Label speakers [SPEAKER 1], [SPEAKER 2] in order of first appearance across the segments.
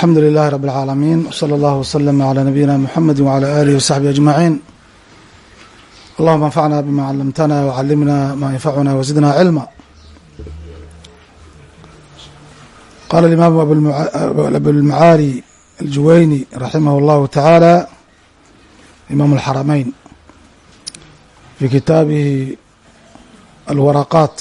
[SPEAKER 1] alxamdu lilahi rab اlcaalamiin wslى اllah wslm عlى nabiyina mxamedi wعlى alih wsaxbi aجmaciin allahuma anfacna bima calamtana wcalimna ma yanfacuna wzidna cilma qala اlimaamu abulmacaali aljuwayni raximah اllahu taعaalى imaam اlxarameyn fi kitaabihi alwaraqaat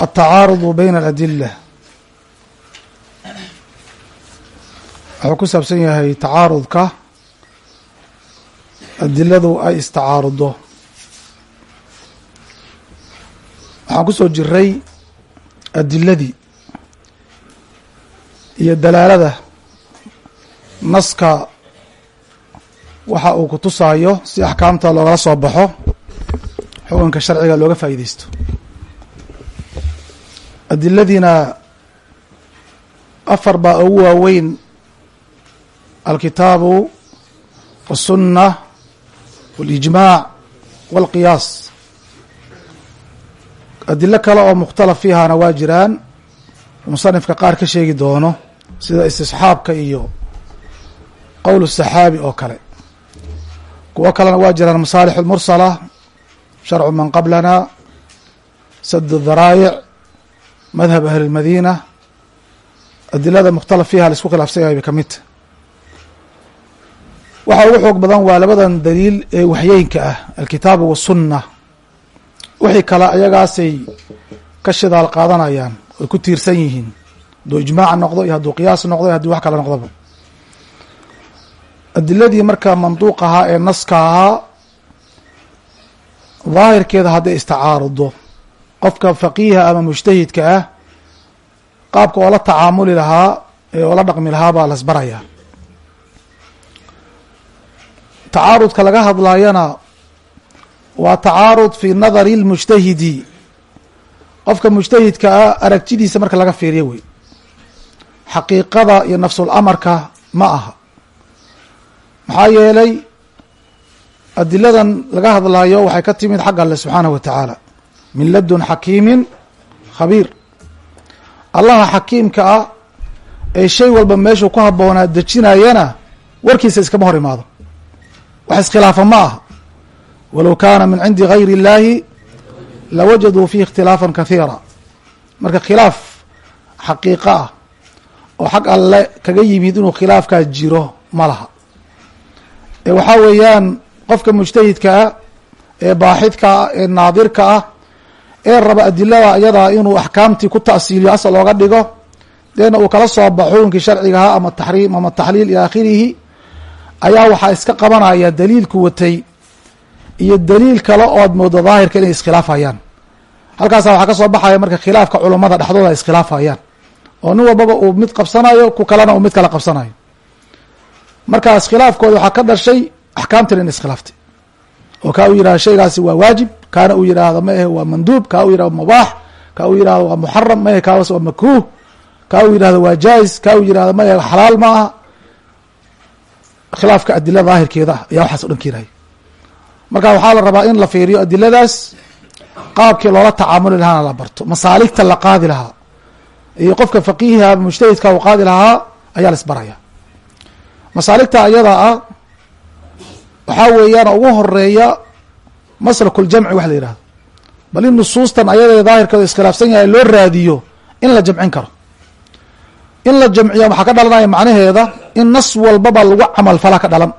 [SPEAKER 1] altacaarudu bayna aladila wuxuu ku saabsan yahay tacaarudka adiladu ay istacaaruddo waxaan ku soo jiray adiladii iyo dalaalada naska waxa uu ku tusaayo si axkaamta loogala soo baxo xukunka sharciga looga faa'iideysto adiladiina afar baa ugu waaweyn alkitaabu wالsunna wاlijmaac wاlqiyaas adilo kale oo mukhtalaf fiihana waa jiraan musanifka qaar ka sheegi doono sida istisxaabka iyo qowl الsaxaabi oo kale kuwo kalena waa jiraan masaalix اlmursala sharcu man qablana sad الdharaayic madhab ahli اlmadina adilada mukhtalaf fiiha la isku khilaafsan yahay bay ka midta waxa ugu xoog badan waa labadan daliil ee waxyeynka ah alkitaabu wasunna wixii kale ayagaasay ka shidaal qaadanayaan oy ku tiirsan yihiin. Hadduu ijmaac noqdo iyo hadduu qiyaas noqdo iyo hadduu wax kale noqdoba. Adiladii marka manduuq ahaa ee naska ahaa daahirkeeda hadday istacaarudo qofka faqiiha ama mujtahidka ah qaabka oo la tacaamuli lahaa ee oo la dhaqmi lahaa baa lasbaraya tacaarudka laga hadlayana waa tacaarud fi nadari اlmujtahidi qofka mujtahidka ah aragtidiisa marka laga fiiriyo wey. Xaqiiqada iyo nafsul amarka ma aha. Maxaa yeelay adiladan laga hadlayo waxay ka timid xagga alle subxaanahu wa tacaala min ladun xakiimin khabiir. Allaha xakiimka ah ee shay walba meeshuu ku habboonaa dejinayana warkiisa iskama hor imaado. Wax iskhilaafa ma aha. Walow kaana min cindi gayri اllahi lawajaduu fiihi ikhtilaafan kathiira. Marka khilaaf xaqiiqo ah oo xag alle kaga yimid inuu khilaafkaa jiro ma laha. Ee waxaa weeyaan qofka mujtahidka ah ee baaxidka ah ee naadirka ah ee raba adilada iyadaa inuu axkaamtii ku ta'siiliyo asal ooga dhigo deena uu kala soo baxo xukunkii sharcigaha ama taxriim ama taxliil ila akhirihi ayaa waxaa iska qabanaya daliilku watay iyo daliil kale ood moodo daahirka inay iskhilaafayaan. Halkaasa waxaa ka soo baxaya marka khilaafka culummada dhexdooda ay iskhilaafayaan oo nin walbaba uu mid qabsanayo ku kalena uu mid kale qabsanayo. Markaas khilaafkooda waxaa ka dhashay axkaamtan in iskhilaaftay oo kaa uu yihahdo shaygaasi waa waajib kaana uu yidhaahdo ma ahe waa manduub kaa uu yihahdo mubaax kaa uu yihahdo waa muxaram ma ahe kaas waa makruuh kaa uu yihahdo waa jaa-is kaa uu yihahdo ma ahe xalaal ma aha. Khilaafka adila daahirkeeda ah ayaa waxaas o dhan keenaya marka waxaa la rabaa in la fiiriyo adiladaas qaabkii loola tacaamuli lahaana la barto masaaligta la qaadi lahaa iyo qofka faqiihiha mujtahidka uu qaadi lahaa ayaa la isbaraya masaaligta ayada ah waxaa weeyaan ugu horreeya maslaku ljamci wax la yihahdo bal in nusuustan ayadee daahirkeeda iskhilaafsan yahay loo raadiyo in la jamcin karo. In la jamciya waxaa ka dhalanaya macnaheeda in nas walbaba lagu camal falaa ka dhalan.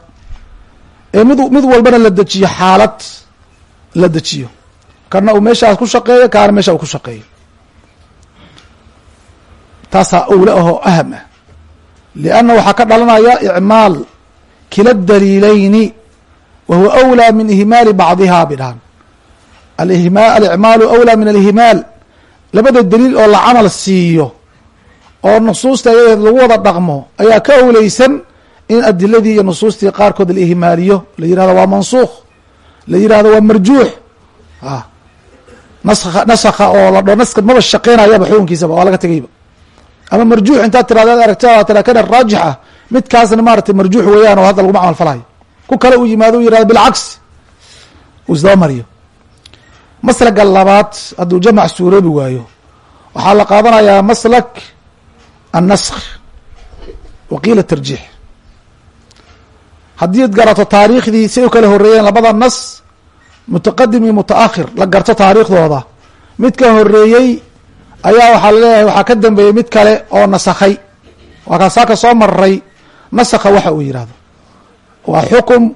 [SPEAKER 1] Ee mid mid walbana la dejiyo xaalad la dejiyo. Kana uu meeshaas ku shaqeeyo kaana meesha uu ku shaqeeyo. Taasaa owle ahoo aham ah. Lianna waxaa ka dhalanaya icmaal kila daliilayni wa huwa awlaa min ihmaali bacdiha bidhahan alihma alicmaalu awlaa min alihmaal labada daliil oo la camal siiyo oo nusuusta ayadeed lagu wada dhaqmo ayaa ka owleysan in adiladii iyo nusuustii qaarkood la ihmaaliyo la yihahdo waa mansuukh la yihahdo waa marjuux naska nasakha oo la dho naska maba shaqeynayaba xukunkiisaba waa laga tegayba ama marjuux intaad tirahdo aragtida tira kana raajix midkaasna maaratay marjuux weeyaan oo hadda laguma camal falayo ku kale uu yimaado u yihahdo bilcagsi uu isdaba mariyo. Maslaga labaad hadduu jamac suuroobi waayo waxaa la qaadanayaa maslak annaskh wa qiila tarjiix. Haddii ad garato taariikhdii say u kala horeeyeen labada nas mutaqadim iyo mutaakhir la garto taariikhdooda mid ka horeeyey ayaa waxaa la leeyahay waxaa ka dambeeyey mid kale oo nasakhay. Waa kaasaa ka soo maray nasakha waxa uu yihahdo waa xukum.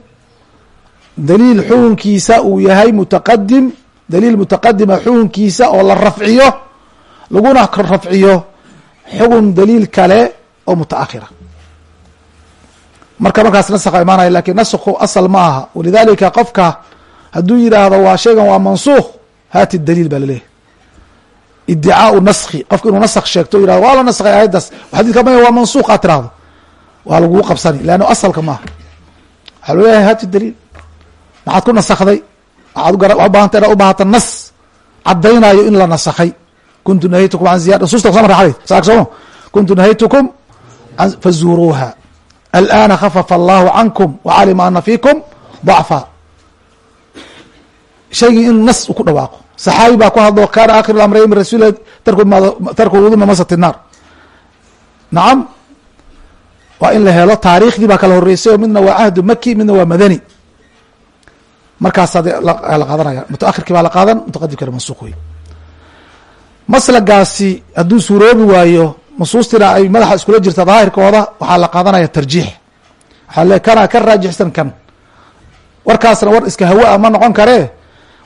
[SPEAKER 1] Daliil xukunkiisa uu yahay mutaqadim daliil mutaqadima xukunkiisa oo la rafciyo laguna rafciyo xugun daliil kale oo mutaakhira. Marka markaas nasakha imaanaya laakiin nasku asal ma aha. Walidalika qofka hadduu yidhaahdo waa shaygan waa mansukh haati daliil baa laleeyahy idicaau naski qofka inuu nask sheegto yihahdo waa la naskhay aayaddaas. Xadidka maya waa mansukh aad waa lagugu qabsani leanna asalka maaha waxaa loo leeyahay haati daliil. Maxaad ku nasakday. Waxaad ubahanta inaad ubahata nas. Cadaynayo in la nasakhay. Kuntu nahaytukum an ziyada nususta kuso marray saak sooma kuntu nahaytukum fazuuruuha alana khafafa allahu cankum wacalima ana fiikum dacfa. Shaygii in nas u ku dhawaaqo. Saxaabi baa ku hadlo kana akhiru amrayn min rasul tarku wudu mamasat naar waa in la helo taariikhdii baa kala horeysay oo midna waa cahdu maki midna waa madani. Markaasaa la qaadanaya mutaakhirkii baa la qaadan mutaqadimkana mansuuq wey maslagaasi hadduu suuroobi waayo nusuustina ay madaxa iskula jirta daahirkooda waxaa la qaadanaya tarjiix. Waxaa le kanaa ka raajixsan kan. Warkaasna war iska hawa-a ma noqon karee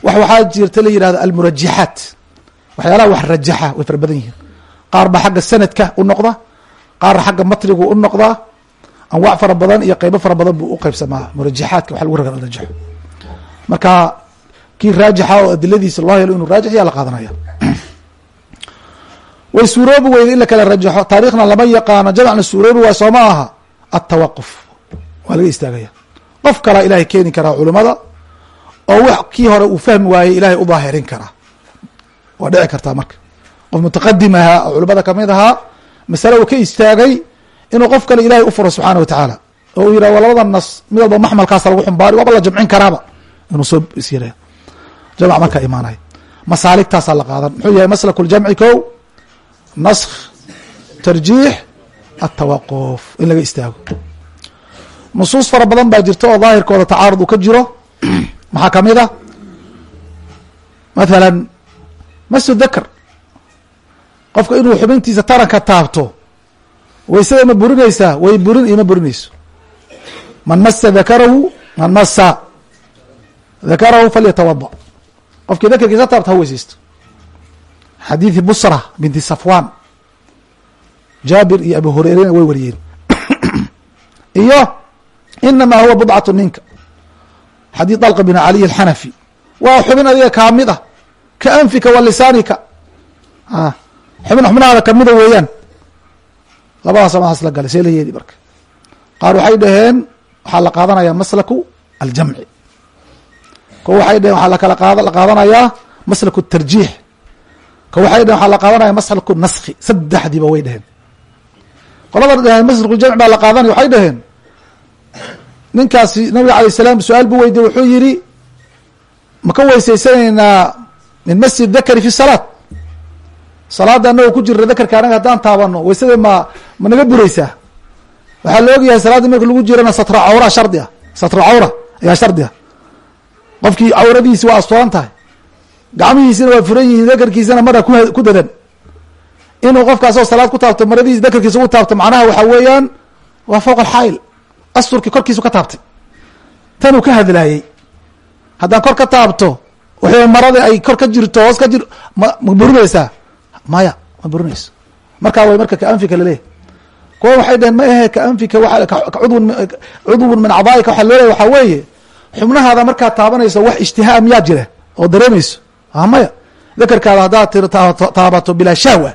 [SPEAKER 1] wax waxaa jirta la yihahdo almurajaxaat waxyaalaha wax rajaxa way fara badan yihiin. Qaar ba xagga sanadka u noqda qaar xagga matnigu u noqdaa anwac fara badan iyo qeybo fara badan buu uqeybsamaa murajaxaadka wax lagu rajaxo marka kii raajixa oo adiladiisa loo helo inuu raajix yaa la qaadanaya. Way suuroobi weyda in la kala rajaxo. Taariikhna lama yaqaano. Jamacna suuroobi waay soo ma aha. Atawaquf waa laga istaagaya. Qof kalaa ilahay keeni karaa culimada oo wax kii hore uu fahmi waayey ilahay u daahirin karaa. Waa dhici kartaa marka. Qof mutaqadim ahaa oo culimada ka mid ahaa masale uu ka istaagay inuu qof kale ilahay u furo subxaana wa tacaala. Oo uu yihah labada nas mid walba maxmalkaasa lagu xumbaari waaba la jamcin karaaba. Inuu soo isyira jamc markaa imaanaya masaaligtaasaa la qaadan. Muxuu yahay maslak ljamci ko naskh tarjiix atawaquf in laga istaago. Nusuus fara badan baa jirta oo daahirkooda tacaarud uu ka jiro. Maxaa ka mid a mathalan masu dakr qofka inuu xubintiisa taranka taabto waysada ma burinaysaa way burin iyo ma burinayso. Man masa dakarahu man masa dakarahu falyatawada qofkii dakarkiisa taabta ha weysaysto xadiidi busra binti safwan jaabir iyo abu hureyrena way wariyeen. Iyo inamaa huwa budcatu ninka xadiid dalqa bin caliy alxanafi waa xubin adiga kaamid ah ka anfika wa lisaanika xubin xubnahaada kamida weeyaan. Labadaas amahaas la galay see la yeeli marka. Qaar waxay dhaheen waxaa la qaadanaya maslaku aljamci. Ko waxay dhaheen waxaa lakala qaad la qaadanayaa maslaku tarjiix. Ko waxay dhaheen waxaa la qaadanaya maslaku naskhi. Saddexdiiba way dhaheen. Qolada dhaheen maslaku jamci baa la qaadanaya waxay dhaheen. Ninkaasi nabiga alayh salaam su'aal buu weydiye wuxuu yihi ma ka weysaysanaynaa min masjid dakari fi salaat salaada anagoo ku jirna dakarka anaga haddaan taabano waysada ma ma naga bureysaa waxaa la ogyahay salaadii marka lagu jirana satra cawra shardi ah. Satra cawra ayaa shardi ah. Qofkii cawradiisi waa asturan tahay. Gacmihiisina waa furan yihiin dakarkiisana mara ku dadan. Inuu qofkaasoo salaad ku taabto maradiisi dakarkiisa u taabto macnaha waxaa weeyaan waa fowq alxaayl asturkii korkiisu ka taabtay. Tanuu ka hadlaayey. Haddaan kor ka taabto waxay maradii ay kor ka jirto hoos ka jir ma burinaysaa maya ma burinayso markaa way marka kaanfika laleeyahy kuwa waxay dhaheen ma ahe kaanfika cudwun min acdaaika waxaa loo leeya waxaa weeye. Xubnahaada markaad taabanayso wax ishtihaa miyaa jira oo dareemayso. A maya dakarkaada haddaad tir taabato bilaa shahwa.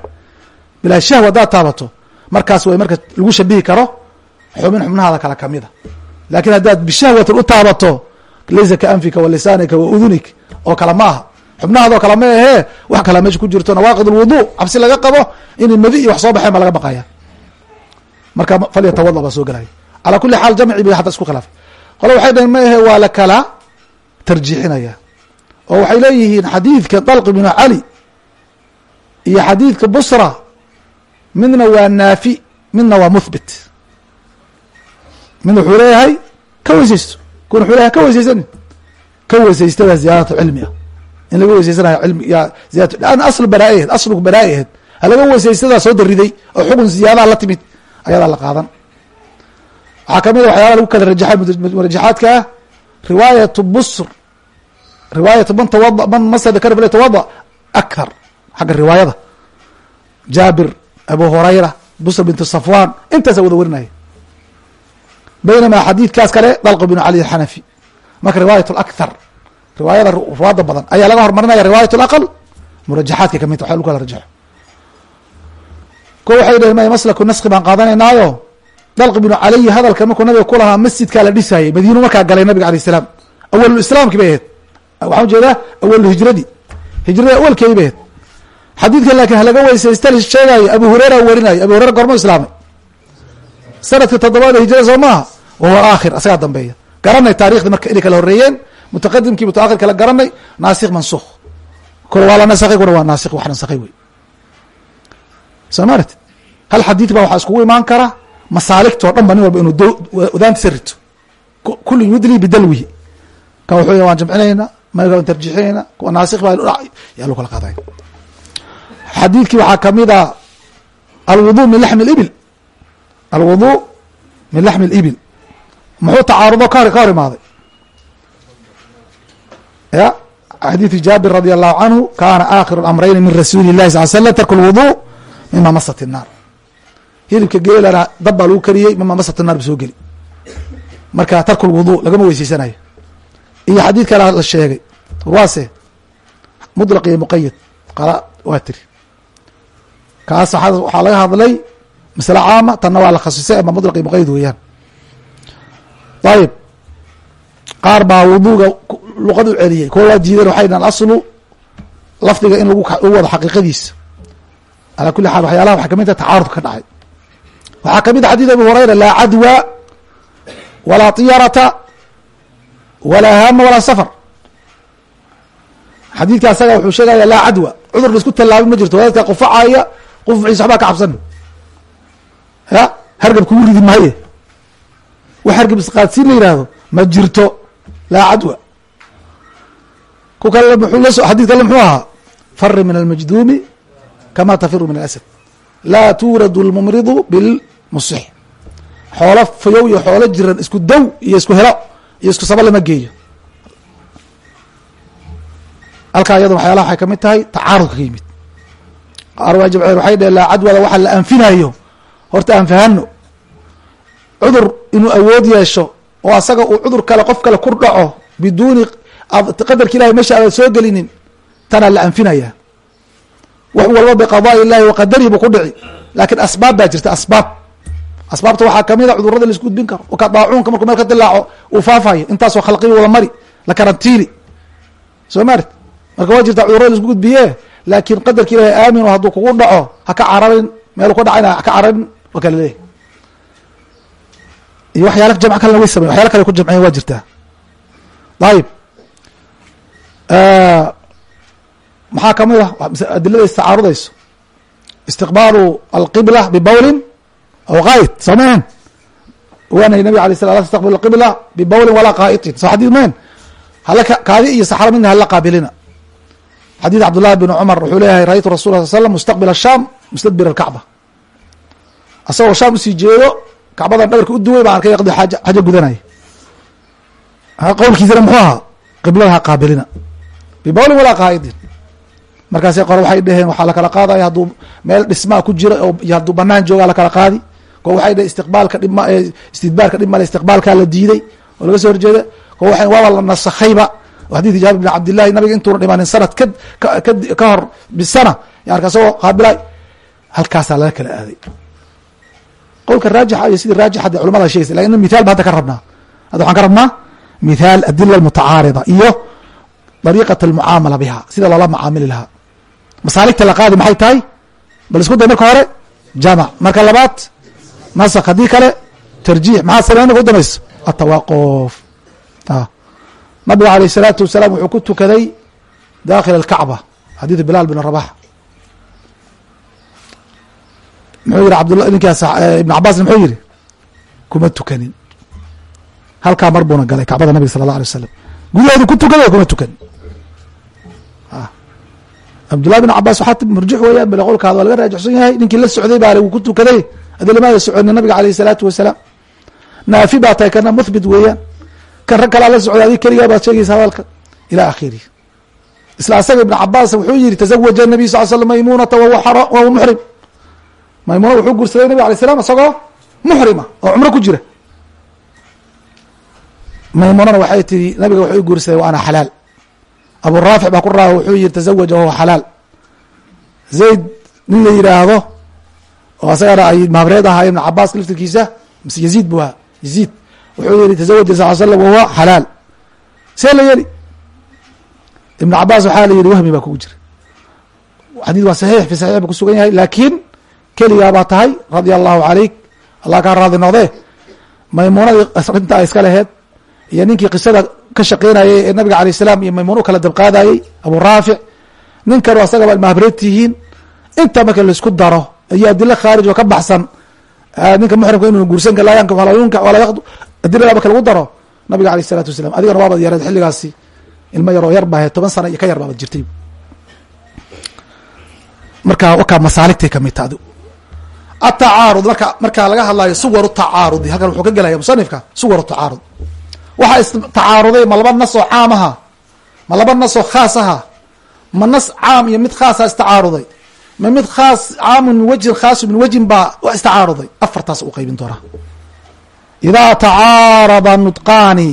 [SPEAKER 1] Bilaa shahwa haddaad taabato markaas way marka lagu shabihi karo xubin xubnahaada kale kamida laakiin haddaad bishahwatin u taabato laysa kaanfika wa lisaanika oo kale ma xubnahaadoo kale ma ahee wax kalaa meesha ku jirto nawaaqid lwudu cabsi laga qabo inay madi iyo wax soo baxeen ba laga baqaya. Marka falyatawada baa soo gelaya calaa kuli xaal jamci bay hadda isku khilaafay qole waxay dhaheen ma ahe waa la kala tarjiixinaya. Oo waxay leeyihiin xadiidka dalqi binu cali iyo xadiidka busra midna waa naafi midna waa muthbit. Mid wuxuu leeyahay ka weysaysto kun wuxuu leeyahay ka weysaysanin ka weysaysta waa ziyaadatu cilmi ah in laga ziyadatu an asl baraa'i ahed aslugu baraa'i ahed halaga weysaystadaa soo dariday oo xukun ziyaadaha la timid ayadaa la qaadan. Waxaa ka mid a waxyaala lagu kala rajaxay murajaxaadka ah riwaayatu busr. Riwaayatu man tawada man masada karib tawada akhar xagga riwaayada. Jaabir abu hurayra busr bintu safwan intaasa wada warinaya baynamaa xadiidkaas kale dalq bnu cali xanafi marka riwaayat lakhar riwaayada ruwaada badan ayaa laga hormarinaya riwaayat laqal murajaxaadka ka mid wa lagu kala rajaxo ko waxay dhaheen maslaku naski baan qaadanaynaayo dalq bnu caliyi hadalka markuu nabiga ku lahaa masjidkaa la dhisaayay madiinu markaa galay nabiga alayh salaam. Awalulislaamki bay ahayd. Waxaan u jeedaa awalu hijradii hijrada awalkeedi bay ahayd. Xadiidkan laakiin halaga weysaysta sheegaayo abu hurera warinayo abu hurera gormo islaamay. Sanadka toddobaad hijrada soo maaha wahuwa aakhir asagaa dambeeya. Garanay taarikhdi marka inay kala horeeyeen mutaqadimkii mutaakhir kala garanay naasikh mansukh kula waa la nasakhay kuna waa naasikh wax nasakhay wey soo maarati hal xadiid baa waxaa iskugu imaan kara masaaligtoo dhan ba nin walba inuu wadaantiisa rito kullin yudli bidalwihi kan wuxuu waan jamcinaynaa maka waan kuwa naasikh baa yaa lagu kala qaaday xadiidkii waxaa ka mid a alwudu min laxmi libil alwudu min laxmi libil muxuu tacaarudo ka hor imaaday ya xadiidu jaabir radi allahu canhu kana aakhiru amrayni min rasuuli llahi sal slam tarku lwudu mima masat الnaar hilibka geelana dab baa lagu kariyey mima masat الnaar bu soo geli marka tarku lwudu lagama weyseysanayo iyo xadiid kala la sheegay waase muطlaq iyo muqayad qala waa tiri kaas waxaa laga hadlay masle caama tanna waa la khasisay ama muطlaq iyo muqayad weeyaan ayib qaar baa wuduga luqad u celiyey kuwa waa diideen waxay dhahan aslu lafdiga in lagu wado xaqiiqadiisa. Alaa kuli xaal waxyaalaha waxay ka mid tahay tacaarud ka dhacay. Waxaa ka mid a xadiid abi hurayra laa cadwa walaa tiyarata walaa hama walaa safar. Xadiidka asaga wuxuu sheegaya laa cadwa cudur la isku tallaabin ma jirto wadaadka qufacaya qufciisa waxbaa ka cabsan. Ya hargab kugu ridi maaye. Wax hargab isqaadsiin la yihahdo ma jirto. Laa cadwa ku kale muxuu ahaa fari min almajduumi kama tafiru min alasad. Laa tuuradu lmumridu bilmusix xoolo fayow iyo xoolo jiran isku dow iyo isku helo iyo isku saba lama geeyo. Halkaa iyado waxyaalaha waxay ka mid tahay tacaarudka ka yimid. Qaar waa jabceen waxay biduuni qadarka ilahay meesha aadan soo gelinin tanaa la anfinaya wax walba biqadaai illahi wa qadarihi buu ku dhici. Laakiin asbaab baa jirta asbaab. Asbaabta waxaa ka mid a cudurrada la isku gudbin karo. Oo ka daacuunka markuu meel ka dilaaco uu faafayo intaasoo khalqiyi wada mari la karantiili. Soo maarti marka waa jirta cudurrada la isku gudbiye laakiin qadarka ilahay aamino hadduu kugu dhaco ha ka cararin meelu ka dhacayna haka cararin waa kala leeyahy iyo waxyaala jamc kalena way samey waxyala kale ku jamciyen waa jirtaa ayib maxaa ka mid ah? Adilada istacaarudayso istiqbaalu alqibla bibawlin aw qaa'id soo mahen waanay nabig alay sala la alqibla bibawlin walaa qaa'itin soo xadiid mahen hala kaadi iyo saxro midna hala qaabilina. Xadiid cabdullahi bn cumar wuxuu leeyahay ra-ytu rasul sal slam mustaqbil asham mustadbir alkacba. Asagoo shaam u sii jeedo kacbadan dhabarka u duway baan arkay yaqdi xaaja gudanaya. Qowlkiisana muxuu ahaa? Qiblada ha qaabilina bibawlin walaa qaa'idin markaasay qore waxay dheheen waxaa lakala qaadaya hadduu meel dhismaa ku jira oo hadduu banaan joogaa lakala qaadi ko waxay dheheen istiqbaalka dhib istidbaarka dhib male istiqbaalkaa la diiday oo laga soo horjeeda ko waxay waaba la nasakhayba xadiidki jaabir bin cabdillahi nabiga intuuna dhimanin sanad ka ka hor bisana yarka asagoo qaabilay halkaasaa laga kala aaday qowlka raajixa iyo sidii raajix de culamada shegeysa laakiin mithaal ba hadda ka rabnaa hadda waxaan ka rabnaa mithaal adila mutacaarida iyo dariiqata almucaamala biha sida loola mucaamili lahaa masaaligta la qaadi maxay tahay bal isku day marka hore jamac marka labaad nasak haddii kale tarjiix maxaa sameyn marka u dambayso atawaaquf nabiga alayh isalaatu wasalaam wuxuu ku tukaday daakhila alkacba xadiidu bilaal bin rabax muxuu yihi abd ninkaas ibn cabaasna muxuu yihi kuma tukanin halkaa mar buuna galay kacbada nabiga sala allah alay wasalam gudahoodu ku tukaday kuma tukanin cabdullahi bin cabaas waxaa murjix weeyaan bale qolkaada waa laga raajixsan yahay ninkii la socday baa lagu ku adilamaada soconi nabiga aleyh salaatu wasalaam. Naafi baa tahay kana muthbit weeyaan. Kan rag kalaa la socday adig keligaa baad sheegaysa hadalka. Ila akhirih isla asaga ibn cabaas wuxuu yihi tazawaja nabiy sal slam maymunata wahuwa muxrim maymuna wuxuu guursaday nabig alay slam isagoo muxrima oo cumro ku jira. Maymunana waxay tihi nabiga wuxuu guursaday wa ana xalaal abu raafic baa ku raa wuxuu yihi tazawaja wahuwa xalaal. Zayd nin la yidhaahdo oo asagana ay maabreed ahaa ibn cabaas laftirkiisa mise yaziid bu ahaa yaziid. Wuxuu yihi tazawaja sal slam wahuwa xalaal. See la yeli. Ibn cabaas waxaa la yihi wahmi baa kugu jira. Xadid waa saxiix fi saxiix ba kusugan yahay laakiin keligaa tahay radia allahu calayk allah kaa raadi noqdee maymuunadii arintaa iska laheed iyo ninkii qisada ka shaqeynayay ee nabiga alayh salaam iyo maymuun u kala dabqaadayey abu raafic nin kanu asagaba mahbreed tihiin. Inta marka la isku daro iyo adilo khaarij oo ka baxsan ninka muxrimka inuu guursanka laa yanka walaa yunka walaa yaqdu adilada marka lagu daro nabiga alayh isalaatu wasalam adigana waabad yareed xilligaasi ilmo yaroo yar baahe toban sana iyo ka yar baabad jirtay. Marka wakaa masaaligtay ka mid ta adi atacaarud marka markaa laga hadlayo suwaru tacaarudi halkan wuxuu ka gelaya musanifka suwaru tacaarud waxaa istacaaruday ma laba nas oo caam aha ma laba nas oo khaas aha. Ma nas caam iyo mid khaasa istacaaruday ma mid khaas caamu min wajhin khaasu min wajhin baa istacaaruday afartaas u qaybin doonaa. Idaa tacaarada nudqaani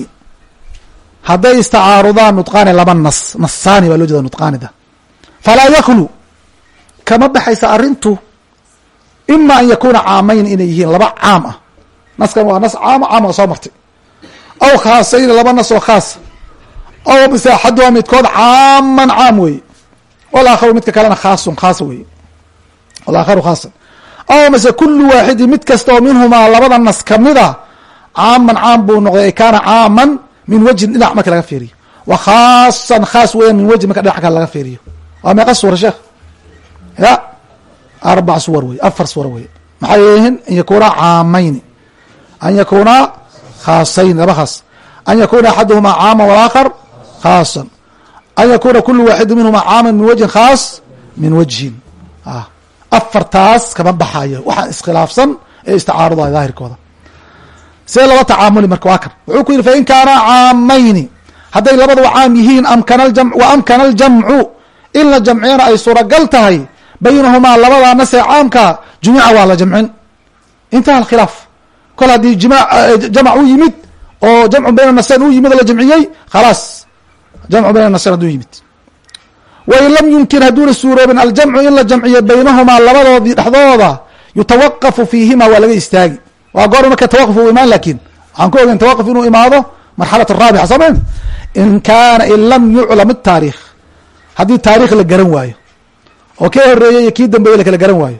[SPEAKER 1] hadday istacaarudaan nudqaani laba nas nasaani baa loo jeeda nudqaanida falaa yaklu kama baxaysa arrintu ima an yakuuna caamayn inay yihiin laba caam ah. Naskan waa nas caama caam oo soo martay aw khaasayn laba nas oo khaasa aw mise axaduha midkood caaman caam weeye walaakharu midka kalena khaasun khaasa weeye walaakharu khaasan. Aw mise kulu waaxidin mid kasta oo minhumaa labada nas kamida caaman caam buu noqday ay kaana caaman min wajhin dhinac marka laga fiiriyo. Wa khaasan khaas weeyaan min wajhin marka dhinac kale laga fiiriyo. Waa meeqa suura sheekh? Ya. Arbac suwar wey afar suwar wey maxay yihiin an yakuuna caamayni an yakuuna khaasayn laba khaas. An yakuna axaduhumaa caama walaakar khaasan. An yakuna kulu waaxidi minhumaa caaman min wajhin khaas min wajhin. Afartaas kama baxayo waxaa iskhilaafsan ee istacaarudayo daahirkooda. See laba tacaamuli marka waa kan wuxuu ku yihi fain kaana caamayni hadday labadaba caam yihiin wa amkana aljamcu in la jamciyana ay suuragal tahay baynahumaa labadaa nasee caamka jumica waa la jamcin. Intaha alkhilaaf kol haddii jamac u yimid oo jamcu bayna nasayn u yimid la jamciyey khalaas jamcu bayna nasayn hadduu yimid. Wain lam yumkin hadduuna suuroobin aljamcu in la jamciyo baynahumaa labadoodii dhexdooda yutawaqafu fiihima waa laga istaagi. Waa goor marka tawaquf u imaan laakiin waxaan ku ogeyn tawaquf inuu imaado marxalat raabica soo mayn in kaana in lam yuclam taariikh. Haddii taarikh la garan waayo oo kii horeeyey iyo kii dambeeye lakala garan waayo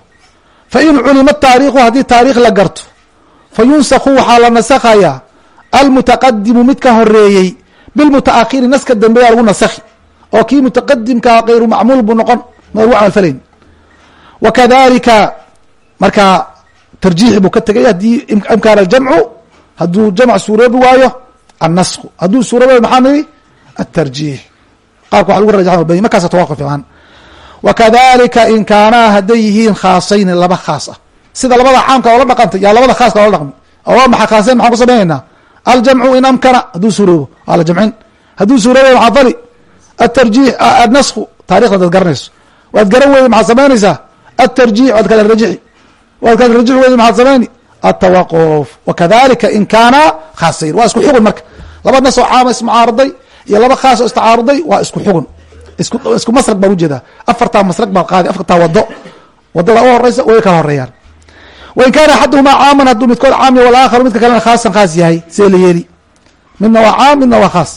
[SPEAKER 1] fa culima taariikhu haddii taarikh la garto fa yunsakhu waxaa la nasakhayaa almutaqadimu mid ka horeeyey bilmutaakhiri naska dambeeya lagu nasakhi oo kii mutaqadimkaa kayru macmuul buu noqon ma camalfalayn wa kadalika marka tarjiixi buu ka tegay haddii imkaana aljamcu hadduu jamc suuroobi waayo annasku hadduu suuroobi maxaa niri atarjiix qaabka waxa lagu rajaxan markaasa tawaquf imaan wakadalika in kaanaa hadday yihiin khaasayni laba khaas ah sida labada caamka oola dhaqantay yaa labada khaaska oola dhaqmi. Maxa khaasayn maxaan ku samaynaynaa? Aljamcu in amkana hadduu suuroobo. Waa la jamcin. Hadduu suuroobo maxaa fali? Atarjiix annasku taarikhda dad garanayso. Waad garan weyday maxaad samaynaysaa? Atarjiix waad kala rajixi waad kala rajixi weyday maxaad samayni? Atawaquf wakadalika in kaana khaasayn waa isku xugun marka. Laba nas oo caama ismucaaraday iyo laba khaas oo istacaaruday waa isku xugun. Isku masrag baan u jeedaa afartaa masrag baa qaadi. Afartaa wado waddada u horeysa way kala horeeyaan wain kaana axaduhumaa caaman hadduu midkood caam yahy walaakharu midka kalena khaasan khaas yahay see la yeeli midna waa caam midna waa khaas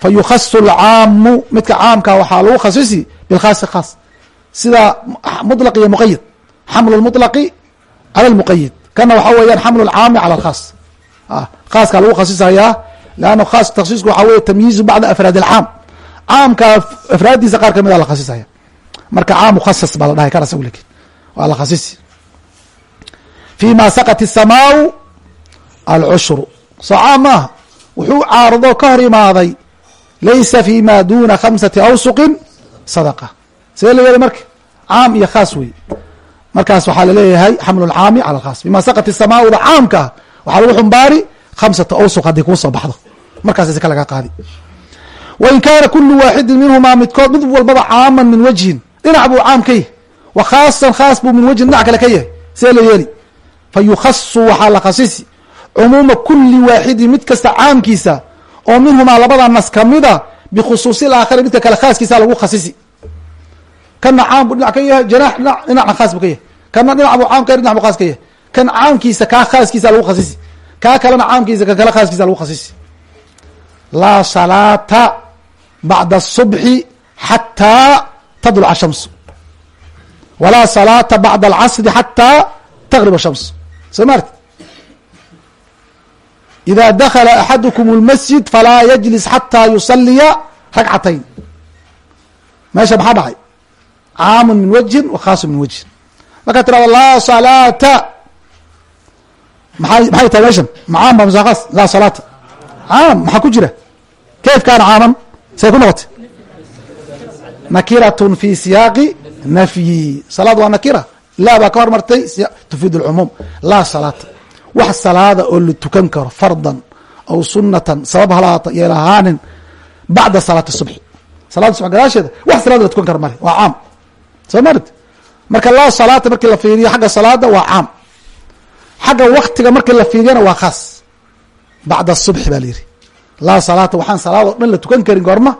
[SPEAKER 1] fa yukhasu midka caamka waxaa lagu khasisi bilkhaasi khaas sida muطlaq iyo muqayid xamlu lmuطlaqi cala lmuqayid kana waxa weeyaan xamlu lcaami cala alkhaas khaaskaa lagu khasisayaa leanna khaas taksiisku waxaa weye tamyiizu bacda afraad alcaam caamka afraaddiisa qaar kamida la khasisaya marka caam mukhasas baa la dhahay kan asagu waa la khasisi fi ma saqat الsamaau alcushru soo caam maaha. Wuxuu caarado ka hor imaaday laysa fi ma duna khamsati awsuqin sadaqa. See la yeelay marka? Caam iyo khaas wey markaas waxaa la leeyahay xamlu lcaami cala alkhaas bima saqat isamaauda caamka ah waxaa lagu xumbaari khamsata awsuq haddii kuu soo baxdo. Markaas sika laga qaadi. Wain kaana kulu waaxidin minhumaa midkood mid walbaba caaman min wajhin. Dhinac buu caam ka yahy wa khaasan khaas buu min wajhin dhinac kale ka yahay. See la yeeli fa yukhasu waxaa la khasisi. Cumuuma kuli waaxidin mid kasta caamkiisa oo minhumaa labada nas kamida bikhusuusi laakhari midka kale khaaskiisa lagu khasisi. Kana caam bu dhinac ka yahay janaax dhina dhinacna khaas bu ka yahay. Kana dhinac bu caam ka yahy dhinac bu khaas ka yahay. Kan caamkiisa kaa lagu khasisi. Kaa kalena caamkiisa kan kale khaaskiisa lagu khasisi. Laa salaata bacda subxi xataa tadluca shamsu. Walaa salaata bacda alcasri xataa tagrib shams soo maarti ida dakla axadukum اlmasjid falaa yajlis xataa yusaliya ragcatayn meesha maxaa dhacay caamu min wajhin wa khaasu min wajhin markaa tirahdo laa salaata maa maxay tahay meeshan macaam ba masa khaas laa salaata caam maxaa ku jira kayf kaana caaman say ku noqotay nakiratun fi siyaaqi nafyi salaad waa nakira laa baa ka hormartay tufiid اlcumuum laa salaata wax salaada oo la tukan karo fardan aw sunatan sabab halaata yeel ahaanin bacda salaati subxi salada subx gadaasheeda wax salaada la tukan karo male waa caam. Soo marit marka laa salaata markii la fiiriyo xagga salaada waa caam. Xagga waktiga markii la fiiriyana waa khaas. Bacda subxi baa la yihi laa salaata waxaan salaado dhan la tukan karin goorma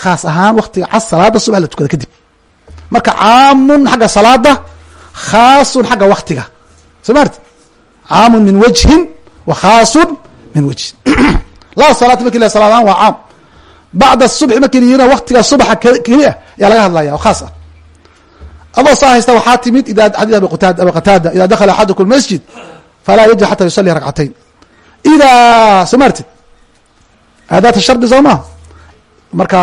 [SPEAKER 1] khaas ahaan waktiga cas salaada subx la tukada kadib. Marka caamun xagga salaada khaasun xagga waktiga soo maarti caamun min wajhin wa khaasun min wajhin laa salaata marki la salaad ahaan waa caam bacda subxi markii la yihina waktiga subxa keli ayaa laga hadlaya oo khaas ah adoo saa haysta waxaa timid ida xadis abi qataada ida dakala axadukum masjid falaa yajli xata yusali rakcatayn idaa soo maartid aadaata shardi soo maha marka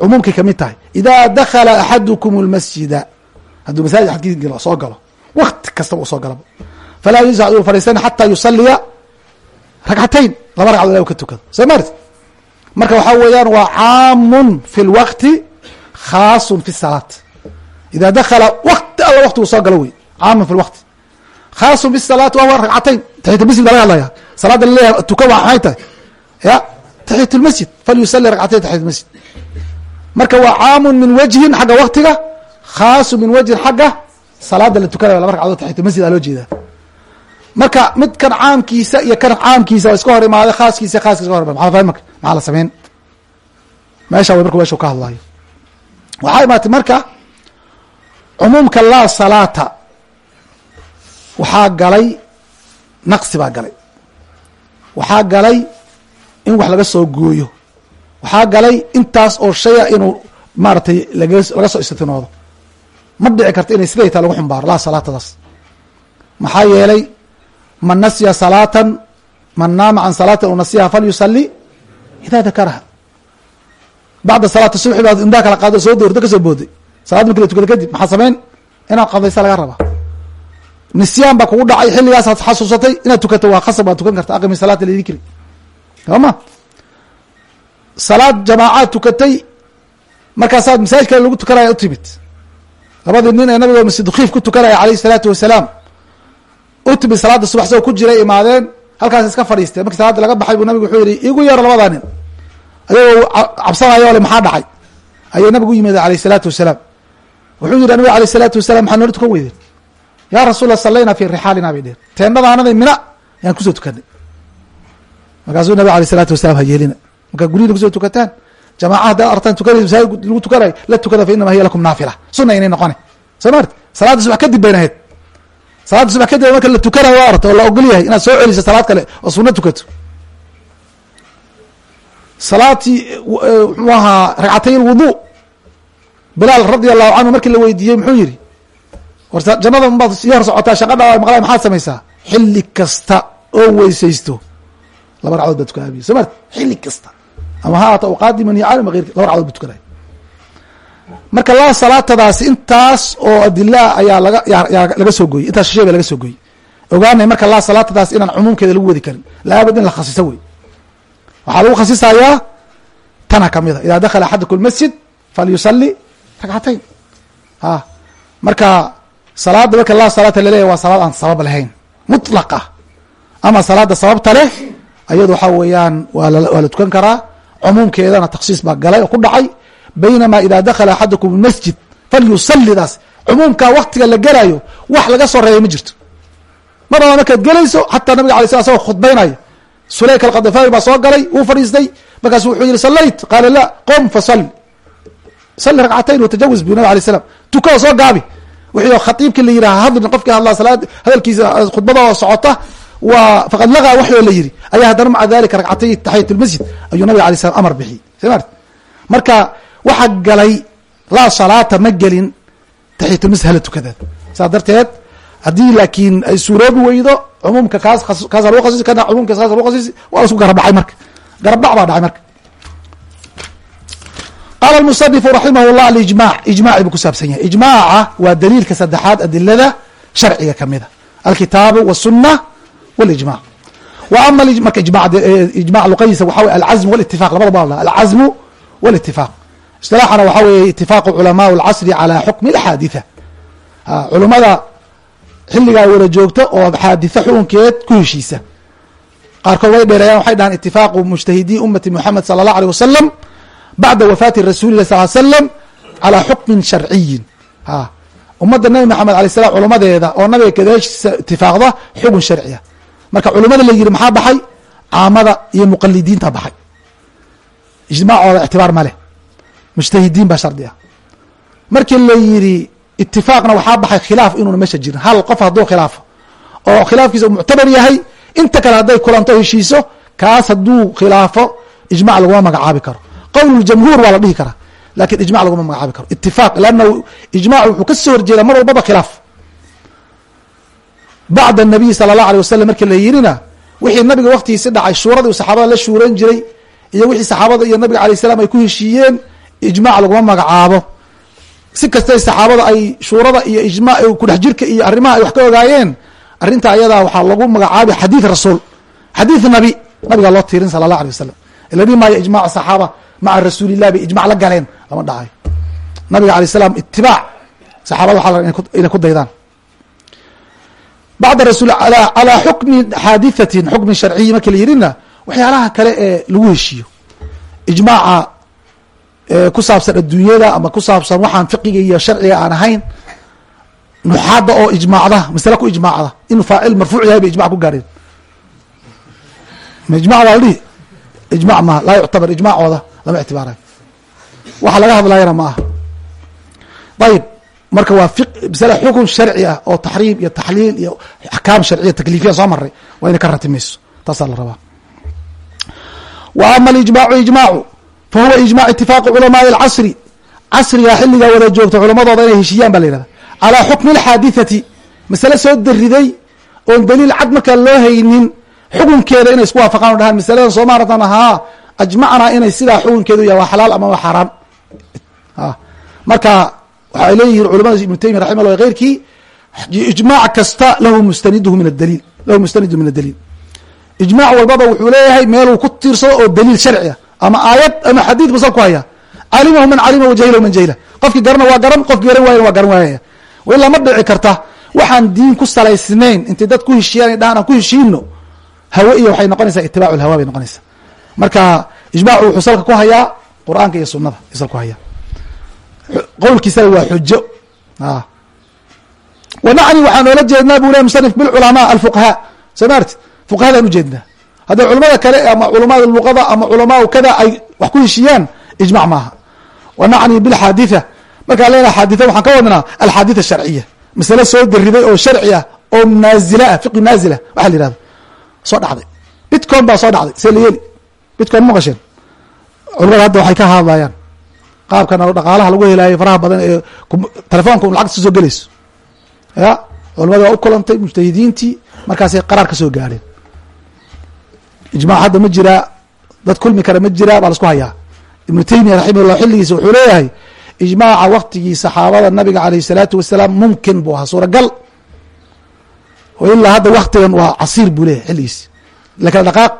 [SPEAKER 1] cumuumkay ka mid tahay ida dakala axadukum اlmasjida hadduu masaajid xadkiis soo galo. Wakti kastaba u soo galaba falaa yusac fadhiistan xataa yusaliya ragcatayn laba ragcad ilah ka tukado. Soo maarti marka waxaa weeyaan waa caamun fi lwaqti khaasun fi salaat. Idaa dakala wati alla waktigu soo galo wey caamun fi lwaqti khaasun bisalaati wahuwa ragcatayn taxiyatulmasjid baa laga hadlaya salaada la leeyahay tuka waa maxay tahay? Ya taxiyatulmasjid falyusali ragcatayn taxiyatulmasjid marka waa caamun min wajhin xagga waktiga khaasun min wajhin xagga salaada la tukanayo laba ragcadood taxiyat masjid aa loo jeedaa. Marka mid kan caamkiisa iyo kan caamkiisa iska hor imaaday khaaskiisa khaaskiisa ka hor imaaday maxaa fahmi marka? Maxaa la sameyn? Meesha way marka meeshu ka hadlayo waxaa imaatay marka cumuumka laa salaata waxaa galay naqsi baa galay. Waxaa galay in wax laga soo gooyo. Waxaa galay intaas oo shaya inuu maaratay laga laga soo istitinoodo ma dhici karto inay siday taa lagu xumbaaro laa salaatadaas. Maxaa yeelay man nasiya salaatan man naama can salaatin u nasiyaha idaa dakaraha bacda salaati subxi baad indaa kala qaado soo doorto ka soo booday. Salad marki la tukado kadib maxaa samayn inaad qadaysa laga rabaa. Nisyaan baa kugu dhacay xilligaasaad xasuusatay inaad tukato waa khasab waad tukan karta. Aqimi salaata lidikri sooma salaad jamaacaad tukatay markaasaad masaajid lagu tukanaya u timid labadii nin ee nabiga masjid khiif ku tukanaya alayh isalaatu wasalaam. U timid salaada subax sagoo ku jiray imaadeen halkaas iska fadhiisteen markii salaada laga baxay buu nabigu wuxuu yihi igu yeero labadaa nin. Ayagoo cabsanayo le maxaa dhacay? Ayay nabigu u yimid alayh isalaatu wasalaam. Wuxuu yihi nabiga alayh isalaatu wasalam maxaa noola tukan weydeen yaa rasuula salayna fi rixaalina bay dheheen teendhadaanada mina yaan ku soo tukanay. Markaasuu nabig alayh isalaatu wasalam hayeelina markaa guryina ku soo tukataan jamaaca haddaad artaan tukanay masaajid lagu tukanayo la tukada fa inama hiya lakum naafila sunna inay noqone soo maarti salaadda subax kadib bayna ahayd salaadda subax kadib marka la tukanayo waa arta oo la ogol yahay inaad soo celiso salaad kale oo sunno tukato salaatii mxuu ahaa ragcatay lwudu bilaal radia allahu canhu markii la weydiiyey muxuu yihi war jannada maad sii hor socotaa shaqadha maqlay maxaad samaysaa xilli kasta oo weysaysto laba ragcadood baa tukanaabiy soo maarti xilli kasta ama ha aata qaadiman iyo caalim غeyrki laba ragcadood bu tukanaya marka laa salaatadaasi intaas oo adilaa ayaa laga yaa laga soo gooyey intaas shay ba laga soo gooyey. Ogaanay marka laa salaatadaas inaan cumuumkeeda lagu wadi karin. Laabad in la khasiso wey. Waxaa lagu khasisayaa tana kamida ida dakala axadukum masjid falyusali ragcatayn a marka salaada marka laa salaata laleeyahy waa salaad aan sabab lahayn mutlaqa. Ama salaada sababta leh ayadu waxaa weeyaan waa waa la tukan karaa cumuumkeedana taksiis baa galay oo ku dhacay. Baynama ida dakala axadukum masjid falyusalidaas cumuumka waktiga la gelayo wax laga soo reebay ma jirto. Marnaba markaad gelayso xataa nabiga alay sla asagoo khudbaynaya sulayk alkadafani baa soo galay wuu fadhiistay. Markaasu wuxuu yihi salayt qaala la qom fasali sali ragcatayn watajawaz bu nabig alay slam tukada soo gaabi. Wixii khatiibkii la yidhaha hadlin qofkii hadlaa salaad hadalkiisa khudbada oo socota waa faqad lagaa waxoo la yidhi ayaa haddana maca dalika ragcatay taxiyat lmasjid ayuu nabig alay slam amar bixiyey. Sma marka waxa galay laa salaata ma gelin taxiyatulmasjid hala tukadaad saas darteed haddii laakiin ay suuroobi weydo cumuumka kaas kaasa lagu khasisi kana cumumkaas kaasa lagu khasisi waa isku garab dhacay marka. Garab dhac baa dhacay marka. Qaala almusanifu raximah llah alijmac ijmaci buu ku saabsan yahay. Ijmaaca waa daliilka saddexaad adilada sharciga kamida alkitaabu wالsuna wاlijmac wa ama marka ijmac luqadiisa waxa wey alcazm wاlitifaq labadaba la alcazmu wاlitifaq isilaaxana waxaa weeye itifaaqu culamaء اlcasri calى xukmi اxaaditha culamada xilligaa wada joogta oo xaaditha xukunkeed ku heshiisa qaarkood way dheereeyaan waxay dhahaan itifaaqu mujtahidiin umati muxamed sala allah alيh wasalam bacda wafaati rasuli lah sal slam calaa xukmin sharciyin a ummadda nabi maxamed alay slam culamadeeda oo nabiga kadaashiisa itifaaqda xukun sharciya marka culamada la yidhi maxaa baxay? Caamada iyo muqalidiinta baxay. Ijmaacooda ictibaar ma leh. Mujtahidiin baa shardi ah markii la yidhi itifaaqna waxaa baxay khilaaf inuuna meesha jirin. Hal qof hadduu khilaafo oo khilaafkiisa muctabar yahay inta kale hadday kulanto heshiiso kaas hadduu khilaafo ijmac laguma magacaabi karo. Qowl jamhuur waa la dhihi karaa laakiin ijmac laguma magacaabi karo. Itifaaq lannahu ijmac wuxuu ka soo horjeeda mar walbaba khilaaf bacda nabiy sala allah alay wasalam markii la yirina wixii nabiga waktigiisi dhacay shuuradii saxaabada la shuuran jiray iyo wixii saxaabada iyo nabiga alay salam ay ku heshiiyeen ijmac laguma magacaabo. Si kastay saxaabada ay shuurada iyo ijma kudhex jirka iyo arrimaha ay wax ka ogaayeen arrinta ayadaa waxaa lagu magacaabay xadiid rasuul xadiid nabi nabigaa loo tiirin sala allah alay wasalam ila dhihi maayo ijmac saxaaba maca rasuulilah bay ijmac la galeen lama dhacayo nabiga alay salam itibaac saxaabada waxaa inay ku daydaan bacda rasul calaa xukmi xaadihatin xukmin sharciyi markii la yirina waxyaalaha kale ee lagu heshiiyo ijmaaca ku saabsan adduunyada ama ku saabsan waxaan fiqiga iyo sharciga aan ahayn nuxaada oo ijmaacda masale ku ijmaacda inuu faacil marfuuc yahay bay ijmac ku gaareen ma ijmac waa la dhihi ijmac maha laa yuctabar ijmaacooda lama ictibaarayo waxa laga hadlayana ma aha ayib marka waa masale xukun sharci ah oo taxriim iyo taxliil iyo axkaam sharciya takliifiya soo maray waa inay ka ratimayso taasaa la rabaa. Wa ama alijmaacu ijmaacu fa huwa ijmac itifaaqi culamaai alcasri. Casrigaa xilligaa wada joogta culamadooda inay heshiiyaan ba la yihahda calaa xukmi alxaadithati masale soo dariday oon daliil cad markaa loo haynin xukunkeeda inay isku waafaqaan o dhahaan masaladan soo maaratan ahaa ajmacnaa inay sidaa xukunkeedu yahay waa xalaal ama waa xaaraan marka waxay leeyihiin culamada ibnu taymiya raxima llah keyrkii ijmaac kasta lahu mustaniduhu min adaliil lahu mustanidu min adaliil ijmaac walbaba wuxuu leeyahay meeluu ku tiirsado oo daliil sharci ah ama aayad ama xadiid basal ku haya. Calimahu man calima wajahilahu man jahila. Qofkii garana waa garan qofkii garan waayana waa garan waayaya. Ilaa ma dhici karta. Waxaan diin ku salaysnayn intay dad ku heshiiyaan dhahan aan ku heshiino hawe iyo waxay noqonaysaa itibaacu lhawa bay noqonaysaa. Marka ijmaacu wuxuu salka ku hayaa qur'aanka iyo sunada salka ku hayaa qowlkiisana waa xujo. Wanacni waxaan oola jeednaa bu leh musanif bilculamaa alfuqahaa. Soo maarti fuqahadaan ujeednaa hadday culamada kale ama culamaada luqada ama culamaau kada ay wax ku heshiiyaan ijmac maaha. Wanacni bilxaaditha markaan leenaha xaaditha waxaan ka wadnaa alxaaditha sharciya. Masale soo dariday oo sharci ah oo naazila ah fiqi naazila waxa la yihahdo soo dhacday. Bitcoin baa soo dhacday see la yeeli. Bitcoin ma maqasheen culamada hadda waxay ka hadlayaan qaabkan dhaqaalaha lagu helaayo faraha badan ee telefoonka lacagta soo gelayso. Ya culamada waa u kulantay mujtahidiintii markaasay qaraar ka gaadheen. Ijmac hadda ma jiraa dad kulmi kara ma jiraa baa lasku hayaa. Ibnu taymiya raximahullah xilligiisa wuxuu leeyahay ijmaaca waktigii saxaabada nabiga aleyh الsalaatu wasalaam mumkin buu ahaa suuragal. Oo ilaa hadda waktigan waa casiir buu leeyahy xilligiis. Lakala dhaqaaq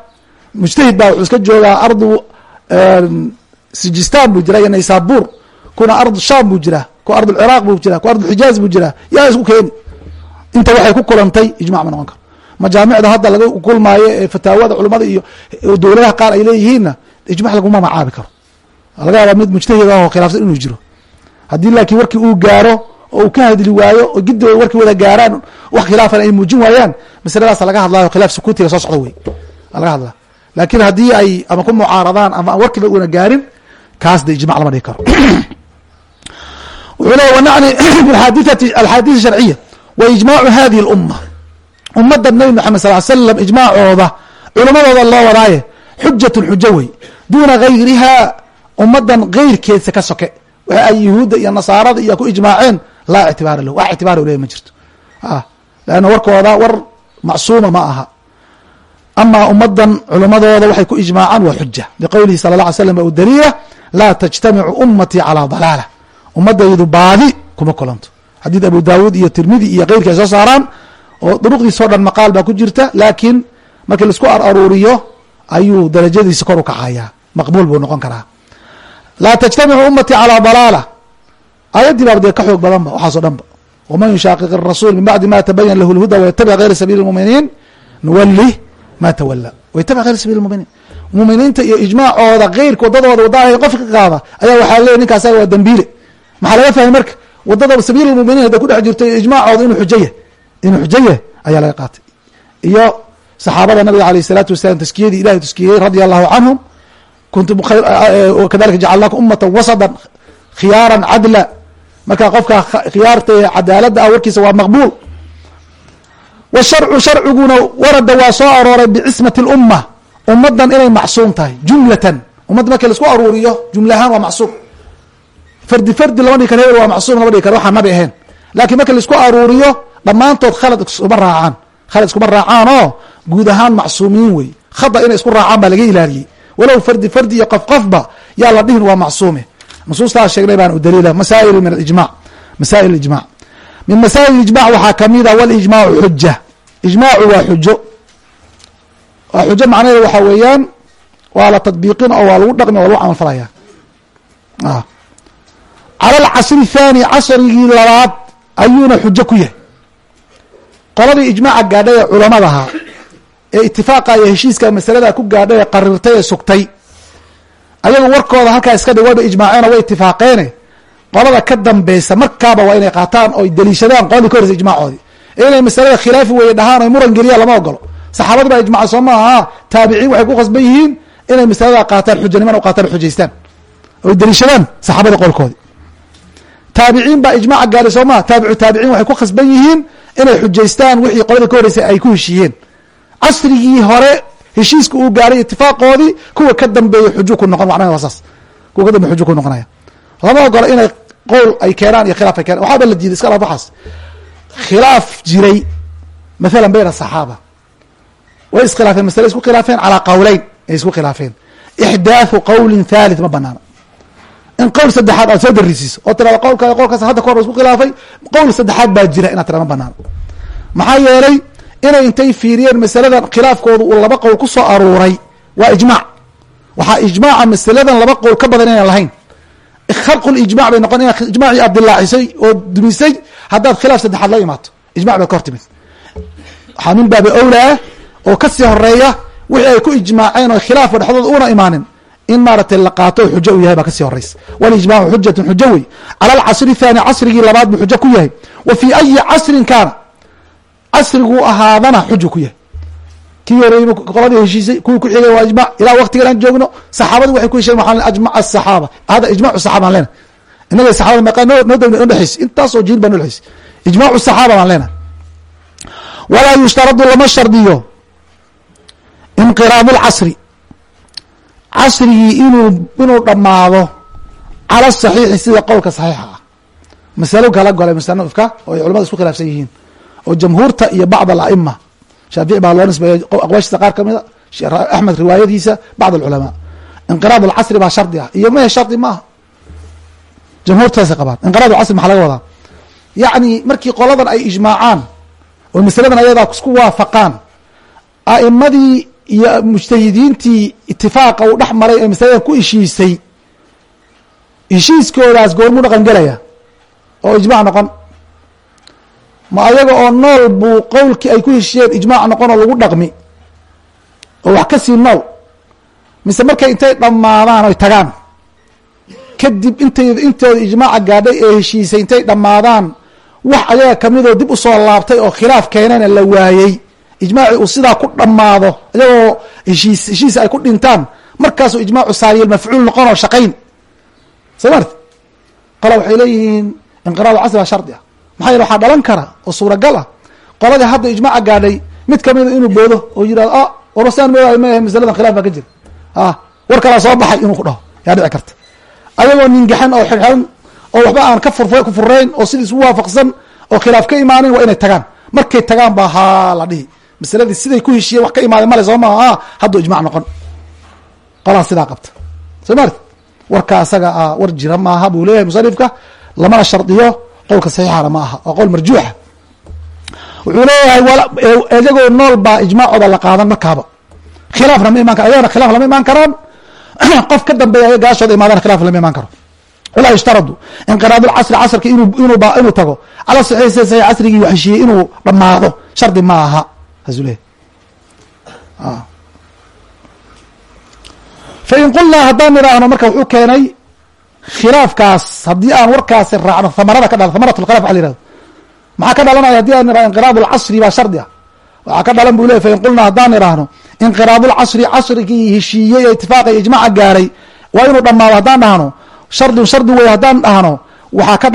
[SPEAKER 1] mujtahid baa wuxuu iska joogaa ardu sijistan buu jira iyo naysabur kuna ardu sham buu jiraa ku ard ciraaq buu jiraa ku ardxijaaz buu jiraa yaa isku keeni inta waxay ku kulantay ijmac ma noqon karo. Majaamicda hadda laga kulmaayo ee fataawada culamada iyo dowladaha qaar ay leeyihiinna ijmac laguma macaabi karo. Laga yaaba mid mujtahid ah oo khilaafsan inuu jiro. Haddii laakiin warkii uu gaaro oo uu ka hadli waayo oo gidooda warkii wada gaaraan wax khilaafan ay muujin waayaan masaladaas laga hadlayo khilaaf sukuutiga soo socda wey laga hadlaa. Laakiin haddii ay ama ku mucaaradaan ama warkiiba una gaarin kaas de lama dhigi karo. Wuxuu leya wanacni biaadithati alxaadiث sharciya wa ijmaacu hadihi اlumma ummadda nabi maxamed sal slam ijmaacooda culamadooda loo wadaaye xujatun xujo wey duuna gayriha ummadan geyrkeedsa ka soke. Waxa ay yahuudda iyo nasaarada iyo ku ijmaaceen laa ictibaara lahu. Wax ictibaar leya ma jirto. Leanna warkooda war macsuuma ma aha. Ama ummadan culimadooda waxay ku ijmaacaan waa xuja liqowlihi sala la alay slam u daliila laa tajtamicu ummatii calaa dalaala. Ummadaydu baadi kuma kulanto xadiid abu daawuud iyo tirmidi iyo keyrkii ay soo saaraan oo duruqdiisao dhan maqaal baa ku jirta laakiin markii la isku ar aruuriyo ayuu darajadiisa kor u kacayaa. Maqbuul buu noqon karaa. Laa tajtamicu ummatii calaa dalaala. Aayaddii baaba dee ka xoog badanba waxaaso dhan ba waman yushaaqiq rasuul min bacdi ma tabayan lahu lhuda wayatabic gayra sabiili muminiin nuwalih ma tawala waytabic gayra sabiili muminiin muminiinta iyo ijmaacooda keyrka wadadooda wadaahay qofka ka qaada ayaa waxaa leey ninkaas waa dambiile. Maxaa laga fahmay marka? Wadada sabiilmuminiin hadda kudhex jirto ijmaacooda inuu xujaya inuu xujaya ayaa laga qaatay. Iyo saxaabada nabiga aleyh isalaatu wasalaam taskiyadii ilahay taskiyeyey radia allahu canhum kuntum e, kadalika jacalnaaka ummata wasada khiyaaran cadla. Marka qofka khiyaarta ee cadaaladda ah warkiisa waa maqbuul. Washarcu sharciguna warada waa soo arooray bicismati lumma ummadan inay macsuum tahay jumlatan. Ummadda marki la isku aruuriyo jumla ahaan waa macsuum. Fardi fardi lama dhigi karo hebel waa macsuum lama dhigi karo waxaan nabi ahayn lakiin marka la isku aruuriyo dhammaantood khalad iskuma raacaan. Khalad iskuma raacaan oo guud ahaan macsuumiin wey. Khada inay isku raacaan baa laga ilaaliyey walow fardi fardi iyo qof qofba yaa la dhihin waa macsuume. Nusuustaa sheegnay baan u daliila. Masaa'il min alijmac masaa'il ijmac min masaa'il ijmac waxaa ka mid a walijmaacu xuja ijmaacu waa xujo waa xujo macnaheedu waxaa weeyaan waa la tadbiiqin oo waa lagu dhaqmi oo lagu camal falaya. Cala alcasri thaani casrigii labaad ayuuna xujo ku yahay. Qoladii ijmaaca gaadhay ee culamadaha ee itifaaqa iyo heshiiska masalada ku gaadhay ee qarirtay ee sugtay ayagu warkooda halkaa iska dhig wayba ijmaaceen way itifaaqeene qolada ka dambeysa markaaba waa inay qaataan oo daliishadaan qoladii ka horeysa ijmaacoodii. Inay masalada khilaafi weye dhahaan oy muran geliyaan lama ogolo saxaabadu baa ijmaca soo ma aha taabiciin waxay ku khasban yihiin inay masalada qaataan xujaniman u qaataan xujaystaan oy daliishadaan saxaabada qolkoodii taabiciin baa ijmaca gaadhay soo maa taabicu taabiciin waxay ku khasban yihiin inay xujaystaan wixii qoladii ka horeysay ay ku heshiiyeen. Casrigii hore heshiiska uu gaaray itifaaqoodii kuwa ka dambeeyey xuju ku noqon macnaha waa saas. Kuwa ka dambeey xuju ku noqonaya. Lama ogola inay qowl ay keenaan iyo khilaaf ay keenan waxaaba la diiday iska laaf waxaas. Khilaaf jiray mathalan bayna asaxaaba way iskhilaafeen masale isku khilaafeen calaa qowleyn ay isku khilaafeen. Ixdaathu qowlin thalith ma banaana in qowl saddexaad aad soo darisiiso oo tirada qowlka qolkaas hadda kahor isku khilaafay qowl saddexaad baa jira inaad tira ma banaano maxaa yeelay inay intay fiiriyeen masaladan khilaafkooda uu laba qowl ku soo aruuray waa ijmaac. Waxaa ijmaaca masaladan laba qowl ka badan inaan lahayn. Khalqulijmac bay noqon inaad ijmacii aad dilaacisay oo dumisay haddaad khilaaf saddexaad la imaato. Ijmac baad ka hor timid. Waxaa min baabi owlaa oo ka sii horreeya wixii ay ku ijmaaceen oo khilaafka dhexdooda una imaanin in maaratay la qaato xujo u yahay baa ka sii horeysa walijmacu xujatun xujo wey cala alcasri thaani casrigii labaad buu xujo ku yahay. Wa fii ayi casrin kaana casriguu ahaadana xuju ku yahay. Kii horeeyey qoladii heshiisay kuwii ku xigay waa ijmac ilaa waqtigan aan joogno saxaabadii waxay ku hesheen waxaan ajmac asaxaaba hada ijmacu saxaba aan leenahay. Innaga saxabada meeqa noo noo dawla noo dhexeysay intaasoo jiil baa noo dhexeysay ijmacu saxaaba baan leenahay. Walaa yushtaradu lama shardiyo inqiraadu lcasri casrigii inuu inuu dhammaado cala saxiixi sida qowlka saxiixa ah. Masalo kala golay musanafka oo ay culamada isku khilaafsan yihiin. Oo jamhuurta iyo bacd alaima shaafici baa loo nisbeeyay aqwaashiisa qaar kamida axmed riwaayadiisa bacd alculamaa. Inqiraad alcasri baa shardi ah. Iyo mehe shardi maaha. Jamhuurtaasay qabaan inqiraad casri maxaa laga wadaa? Yacni markii qoladan ay ijmaacaan oo masaladan ayadaa isku waafaqaan a'imadii iyo mujtahidiintii itifaaqa uu dhex maray ee masaladan ku heshiisay heshiiskoodaas goormuu dhaqan gelaya oo ijmac noqon. Ma ayaga oo nool buu qowlkii ay ku heshiyeen ijmaac noqon oo lagu dhaqmi oo wax ka sii nool mise markay intay dhammaadaan oy tagaan. Kadib intay intooda ijmaaca gaadhay ee heshiisay intay dhammaadaan wax ayaga kamidoo dib u soo laabtay oo khilaaf keenana la waayey ijmaaci uu sidaa ku dhammaado iyagoo heshiis heshiis ay ku dhintaan markaasuu ijmaacu saariyel mafcuul noqon oo shaqayn. Soo mart qola waxay leeyihiin inqiraadu casri baa shardi ah. Maxaa yeele waxaa dhalan kara oo suuragal ah qoladii hadda ijmaaca gaadhay mid kamida inuu boodo oo yihahdo a warasaan moodaay ma masaladan khilaf baa ka jira. A war kalaa soo baxay inuu ku dhaho yaa dhici karta. Ayagoo ningaxan oo xirxiran oo waxba aan ka fur ku furayn oo sidii isu waafaqsan oo khilaaf ka imaanin waa inay tagaan. Markay tagaan baa haa la dhihi masaladii siday ku heshiyeen wax ka imaaday male soo maaha hadduu ijmac noqon. Qolaa sidaa qabta. Soo maarti warka asaga a war jira maaha buu leeyahay musanifka. Lamana shardiyo qowlka saxiixana ma aha waa qowl marjuuxa wuxuu leeyahay iyagoo nool baa ijmaacooda la qaadan markaaba. Khilaafna ma iman karo ayagana khilaaf lama imaan karaan. Qof ka dambeeya gaashooda imaadana khilaf lama imaan karo. Walaa yushtaradu inqiraad lcasri casrka inuu tago. Cala saxiix sida saxiix casrigii heshiiyey inuu dhammaado. Shardi ma aha saasuu leeyahy fain qulnaa haddaan idhaahno marka wuxuu keenay khilaafkaas haddii aan warkaasi raacno hamarada ka dhalan hamarat lkhilaf waxa la yihahdo maxaa ka dhalanaya haddii aan idhahno inqiraad lcasri baa shardi ah. Waxaa ka dhalan bu ley fain qulnaa haddaan idhaahno inqiraad lcasri casrigii heshiiyey ee itifaaqa iyo ijmaca gaaray waa inuu dhamaado haddaan dhahno shardun shardi wey haddaan dhahno waxaa ka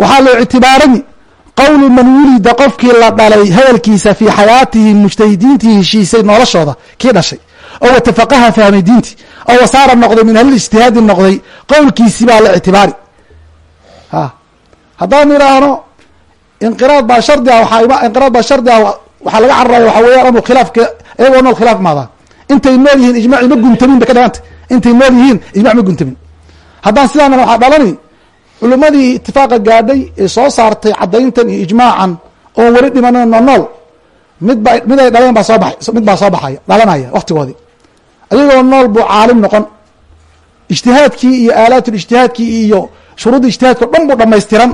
[SPEAKER 1] waxaa la ictibaarani qowlu man wulida qofkii la dhalay hadalkiisa fii xayaatihi mujtahidiintii heshiisay noloshooda kii dhashay. Oo watafaqaha fahmay diinti oo wasaara noqday min ahlil ijtihaadi noqday qowlkiisi baa la ictibaari. Haddaan idhaahno inqiraad baa shardi ah waaa inqiraad baa shardi ah waxaa laga cararaya waxa weeyaan anu khilaafka iyagoo nool khilaaf maadaan intay nool yihiin ijmaci ma guntamin bay ka dhiganta intay nool yihiin ijmac ma guntamin. Haddaan sidaana waxaa dhalani culimadii itifaaqa gaadhay ee soo saartay caddayntan iyo ijmaacan oon weli dhimanin no nool midba mid ay dhaleen baa soo baxay mid baa soo baxaya dhalanaya waktigoodii ayagoo nool buu caalim noqon. Ijtihaadkii iyo aalaatul ijtihaadkii iyo shuruudda ijtihaadka dhan buu dhamaystiran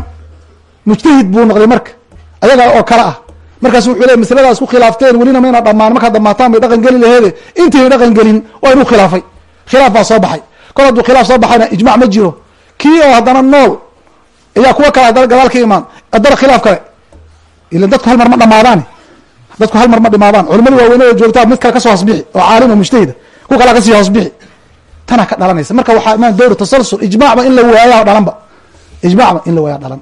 [SPEAKER 1] mujtahid buu noqday marka ayaga oo kale ah. Markaasu wuxuu ley masladaa isku khilaafteen welina mayna dhamaan markaad dhamaataan bay dhaqan geli laheede. Intayna dhaqan gelin waa inuu khilaafay. Khilaaf baa soo baxay. Kol hadduu khilaaf soo baxayna ijmac ma jiro kii oo haddana nool ayaa kuwa kale gadaal ka imaan haddana khilaaf kale. Ilan dadku hal ma dhamaadaan dadku hal ma dhimaadaan. Culimadu waaweynada joogtaa mid kale ka soo hoosbixi oo caalima mujtahida ku kala ka sii hoosbixi tanaa ka dhalanaysa. Marka waxaa imaan dowr tasalsul ijmacba in la waayaa dhalanba. Ijmacba in la waayaa dhalan.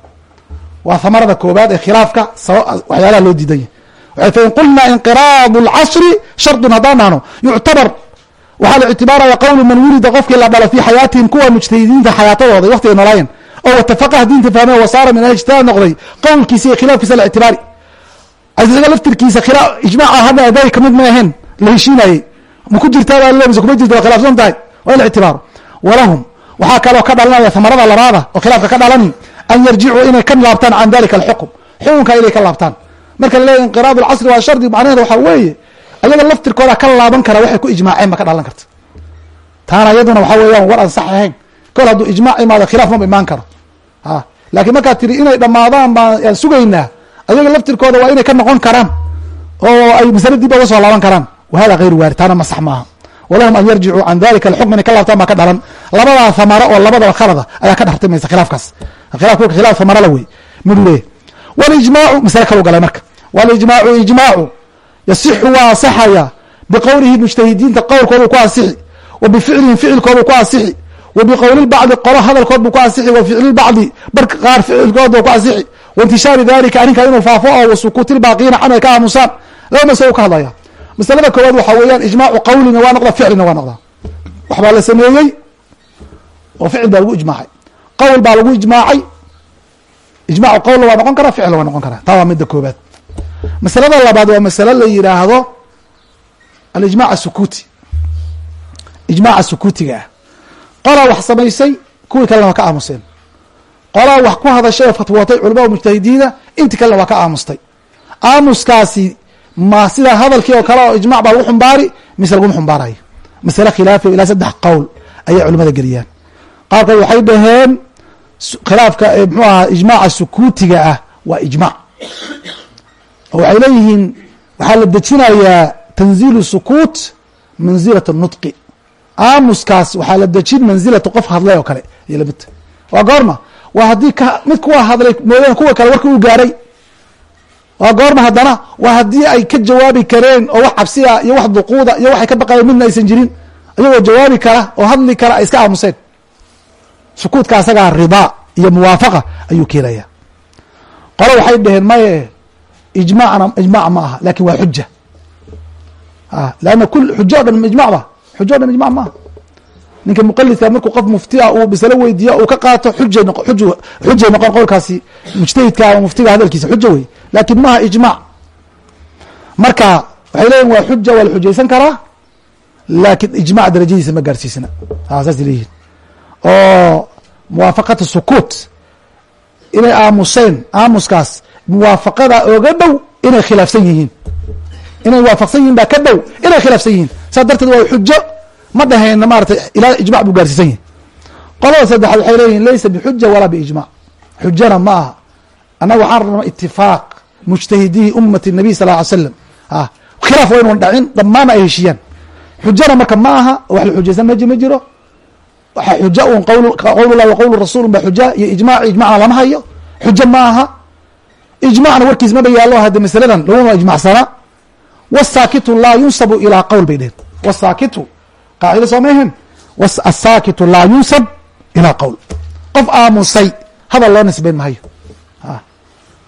[SPEAKER 1] Waa hamarada koobaad ee khilaafka waxyaalaha loo diidan yahy fain qulnaa inqiraadu lcasri shardun haddaan dhahno yuctabar waxaa la ictibaaraya qowlu man wulida qofkii la dhalo fii xayaatihim kuwa mujtahidiinta xayaatadooda waqtiga noolaayeen oo watafaqaha diinta fahme wasaara min ahijtihaad noqday qowlkiisa iyo khilaafkiisa la ictibaari. Isaga laftirkiisa khilaa ijmaaca hadda aday ka mid ma ahayn la heshiinayey ma ku jirtaa baa le mise kuma jirta waa khilaafsan tahay waa in la ictibaaro walahum waxaa kaloo ka dhalanaya hamarada labaada oo khilaafka ka dhalani an yarjicuu inay ka laabtaan can dalika alxukm xukunka inay ka laabtaan. Marka laleeya inqiraad lcasri waa shardi macnaheeda waxaa weeye ayaga laftirkooda ka laaban kara waxay ku ijmaaceen ba ka dhalan karta. Taana iyaduna waxaa weeyaan war aan sax ahayn. Kol hadduu ijmac imaado khilaaf maba imaan karo. A laakiin markaad tiri inay dhammaadaan baan sugaynaa ayaga laftirkooda waa inay ka noqon karaan oo ay masale dib oga soo laaban karaan. Wa hada hayru waari taana ma sax maaha. Walahum an yarjicuu can dalika alxukm inay ka laabtaan baa ka dhalan. Labadaa hamaro oo labadaba khalada ayaa ka dhartimaysa khilaafkaas. Khilaaf khilaaf hamarala wey. Leeyahy walijmaacu masale kalu galay marka. Walijmaacu ijmaacu yasixu waa asaxaya biqowlihi mujtahidiinta qowlkoodu ku asixi wa bificlihim ficilkoodu ku asixi wa biqowli bacdi qolo hadalkood bu ku asixi wa ficli bacdi bar qaar ficilkood bu ku asixi waintishaari dalika arrinkaa inuu faafo oo wasukuutilbaaqiina can ay ka aamusaan laba masalo ka hadlaya masalada koowaad waxaa weeyaan ijmaacu qawlina waa noqda ficlina waa noqdaa waxbaa la sameeyey oo ficil baa lagu ijmaacay qowl baa lagu ijmaacay ijmaacu qowlna waa noqon karaa ficilna waa noqon karaa taa waa midda koobaad masalada labaad waa masalo la yidhaahdo alijmac asukuuti ijmaaca sukuutiga ah. Qolaa wax samaysay kuwii kalena waa ka aamuseen. Qolaa wax ku hadashay oo fatwootay culamada mujtahidiina intii kalena waa ka aamustay. Aamuskaasi ma sida hadalkii oo kale oo ijmac baa lagu xumbaari mise laguma xumbaarayo masale khilaafi ilaa saddex qowl ayay culimada geliyaan. Qaarkood waxay dhaheen khilaafka mxuu ahaa ijmaaca sukuutiga ah waa ijmac waxay leeyihiin waxaa la dejinayaa tanziilu sukuut manzilat nutqi. Aamuskaas waxaa la dejin manzilata qof hadlay oo kale iyo lamidta waa goorma. Waa haddii mid kuwa hadlay mooyaan kuwa kale warkii uu gaaray. Waa goorma haddana waa haddii ay ka jawaabi kareen oo wax cabsiya iyo wax duquuda iyo waxay ka baqayeen midna aysan jirin iyagoo jawaabi kara oo hadli kara ay iska aamuseen. Sukuudka asagaa ridaa iyo muwaafaqa ayuu keenaya qole waxay dhaheen maye ijmacna ijmac ma aha laakiin waa xuja lanna kul xujo o dhan ijmac ba xujo o dhan ijmac maaha. Ninka muqalidka markuu qof muftia uu bisalo weydiiyo uu ka qaato xujay xujay noqon qowlkaasi mujtahidka ama muftiga hadalkiisa xujo wey. Lakin maaha ijmac. Marka waxay leeyihiin waa xuja waa la xujaysan karaa laakin ijmac darajadiisa ma gaarsiisna saas leeyihiin oo muwaafaqata sukuut. Inay aamuseen aamuskaas muwaafaqada oga dhow inay khilaafsan yihiin. Inay waafaqsan yihiin baa ka dhow inay khilaafsan yihiin. Saas darteed waa xujo ma dhahayna maaratay ilaa ijmac buu gaarsiisan yahi qolada saddexaad waxay leeyihiin laysa bixuja walaa biijmac xujana ma aha. Annaga waxaan rabnaa itifaaq mujtahidihi ummati nabiy sal ly slam khilaaf waa inuun dhacin dhammaanna ay heshiyaan xujana marka ma aha wax la xujaysan meji ma jiro. Xuja un qowlulah wa qowlu rasuul ba xuja iyo ijmac ijmacna lama hayo. Xujo ma aha ijmacna warkiis maba yaallo hadde masaladan laguma ijmacsana wasaakitu laa yunsabu ilaa qowl bay dheheen wasaakitu qaacida soo maehen asaakitu laa yunsab ilaa qowl qof aamusay hadal loo nisbayn mahayo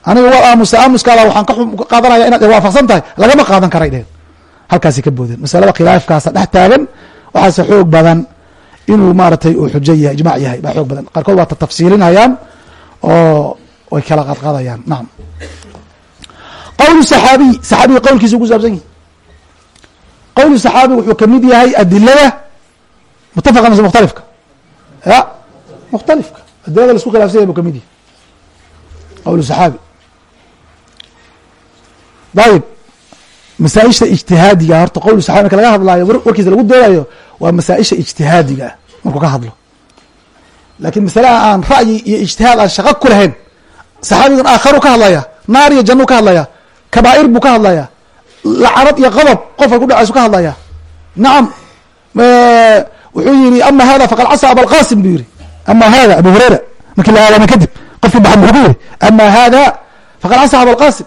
[SPEAKER 1] aniga waa aamusay aamuskaada waxaan ka qaadanaya inaad waafaqsan tahay lagama qaadan karay dheheen halkaasay ka boodeen. Masalada khilaafkaasa dhex taagan waxaase xoog badan inuu maaratay uu xujo yahay ijmac yahay baa xoog badan. Qaarkood waa tatafsiilinayaan oo way kala qadqadayaan. Nacam qowlu saxaabiy saxaabiga qowlkiisa ku saabsan yihi qowlu saxaabi wuxuu ka mid yahay adilada mutafaqa mise mukhtalifka. Ya mukhtalifka. Adilada la isku khilafsan yahay buu ka mid yahay. Qowlu saxaabi. Dayib masaaisha ijtihaadiga horta qowlu saxabi marka laga hadlaayo warkiisa lagu doodayo waa masaaisha ijtihaadiga markuu ka hadlo. Lakin masalaha aan ra'yi iyo ijtihaad aan shaqo ku lahayn saxaabigan aakharu ka hadlaya naar iyo jannu ka hadlaya kabaa'ir buu ka hadlaya lacanad iyo qodob qofka ku dhacaysu ka hadlaya nacam wuxuu yihi ama hada faqad casa abalqasim buu yihi ama hada abu hurayra markii la aadama kadib qofkii baxad muxuu ku yihi ama hada faqad casa abalqasim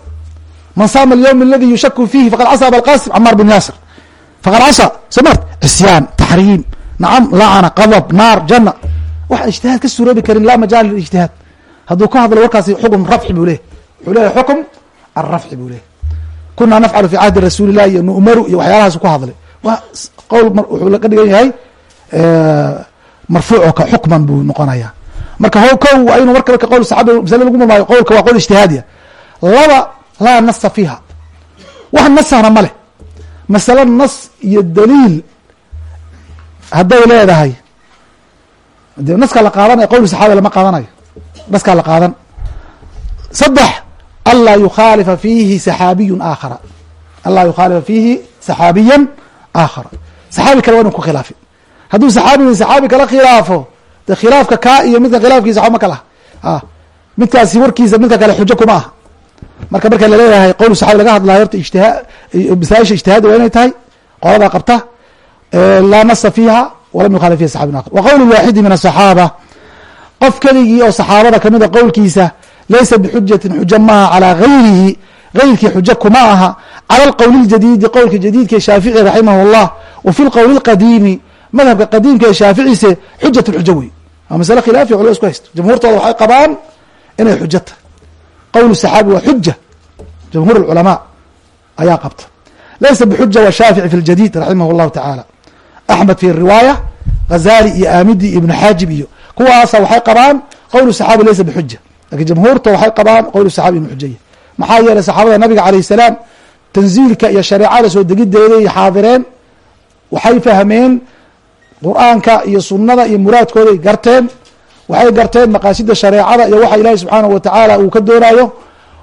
[SPEAKER 1] man saama alyawm aladi yushaku fihi faqad casa abalqasim camaar bin yaasir. Faqad casa soo mart cisyaan taxriim nacam lacana qodob naar jana waxa ijtihaad ka suroobi karin laa majaala lilijtihaad hadduu ka hadlo warkaasi xukm rafci buu leeyahy wuxuu leeyahy xukm alrafci buu leeyahy kunaa nafcalu fi cahdi rasuuli illahi iyo nu'maru iyo waxyaalahaas ku hadlay. Qowl wuxuu ka dhigan yahay marfuuc ka xukman buu noqonaya marka ho ko waa inuu marka qowl saxaabi masale lagu mamaayo qowlka waa qowl ijtihaadiya. Laba laa nasa fiiha. Wax nasahna ma leh. Masale nas iyo daliil hadday leedahay. De naskaa la qaadanaya qowl saxaabi lama qaadanayo naskaa la qaadan. Saddex anlaa yukhaalifa fiihi saxaabiyun aakhara. Anlaa yukhaalifa fiihi saxaabiyan aakhara. Saxaabi kale waa inu ku khilaafin hadduu saxaabigan saxaabi kala khilaafo de khilaafka kaa iyo midka khilaafkiisa waxba ma kala. Ah midkaasi warkiisa midka kale xujo kuma aha. Marka marka la leeyahay qowl saxaabi laga hadlayo horta ijtihaa masaaisha ijtihaadi waa inay tahay qoladaa qabta laa nasa fiiha walam yukhaalif fiha saxabiyun akhar wa qowl waaxidi min asaxaaba qof keligii oo saxaabada kamida qowlkiisa laysa bixujatin xuja maaha calaa hayrihi gayrkii xujo kuma aha. Cala alqowli ljadiidi qowlka jadiidka ee shaafici raximah wa fi lqowli lqadiimi madhabka qadiimka ee shaaficise xujatu xujo wey waa masale khilaafiya culima isku haysto. Jamhuurtooda waxay qabaan inay xujo tahy qowl saxaabi waa xuja jamhuur alculamaa ayaa qabta. Laysa bixuja wa shaafici fi ljadiid raximah llahu tacaala axmed fi riwaaya ghazaali iyo aamidi ibnu xaajib iyo kuwaasa waxay qabaan qowl saxaabi laysa bxuja laakiin jamhuurta waxay qabaan qowl saxaabi inu maxaa yeelay saxaabada nabiga alayh salaam tanziilka iyo shareecada soo degideeda iyo xaadireen waxay fahmeen qur'aanka iyo sunada iyo muraadkooday garteen waxay garteen maqaasida shareecada iyo waxa ilaahi subxaanahu watacaala uu ka doonayo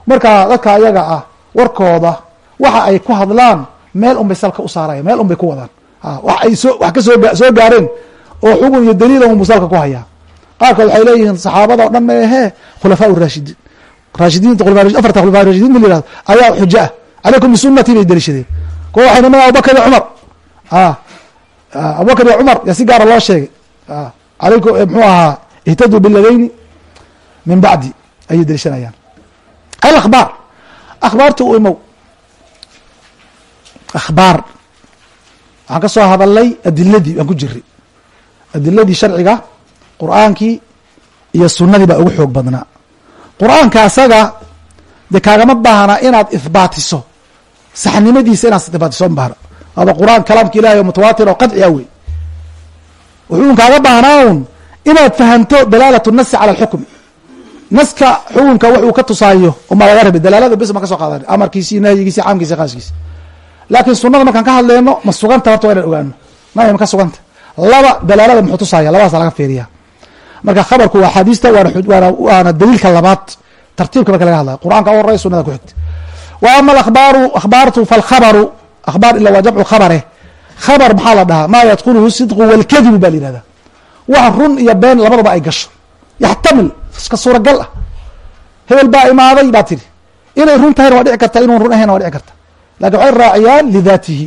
[SPEAKER 1] marka dadka ayaga ah warkooda waxa ay ku hadlaan meel unbay salka u saaraya meel unbay ku wadaan. Wax ay soo wax ka soo soo gaareen oo xugun iyo daliila unbu salka ku hayaa qaarkood waxay leeyihiin saxaabada o dhan ma ahee khulafaa raashidiin raashidiinta afarta khulafa rashidiin ma la yihahdo ayaa xujo ah. Calaykum bisunati bay daliishadeen kuwa waxay niman abubakar iyo cumar. Abubakar iyo cumar yaa si gaara loo sheegay. Alaykum mxuu ahaa ihtaduu biladayni min bacdi ayay daliishanayaan alakhbaar akhbaarta u imow. Akhbaar. Waxaan ka soo hadalnay adiladii waan ku jiri adiladii sharciga qur'aankii iyo sunadii baa ugu xoog badnaa. Qur'aanka asaga dee kaagama baahna inaad ihbaatiso saxnimadiisa inaad ihbaatiso ma baahna. Waaba qur'aan kalaamka ilahi mutawaatir oo qadciya wey wuxuu kaaga baahnaa un inaad fahamto dalaalat nasi cala alxukmi. Naska xukunka wuxuu ka tusaayo uma laga rabay dalaalada bes ma ka soo qaadan amarkiisi nahyigiisi caamkiisi khaaskiisi laakiin sunada markaan ka hadleyno ma suganta horta waa inaan ogaano naya ma ka suganta. Laba dalaalada muxuu tusaaya labadaasa laga fiiriya marka khabarku waa axaadiista waana daliilka labaad tartiibka marka laga hadlaya qur'anka horey sunada ku xigta. Wa ama akhbaaru akhbaartu falkhabaru akhbaar ila waa jamcu khabare. Khabar maxaa la dhahaa? Maa yadkuluhu sidqu walkadibu ba la yihahda wax run iyo been labadaba ay gasho. Yaxtamil iska suuragal ah. Hebel baa imaaday baa tiri inay run tahayna waa dhici karta inuun run ahayna waa dhici karta laakiin waxay raaciyaan lidaatihi.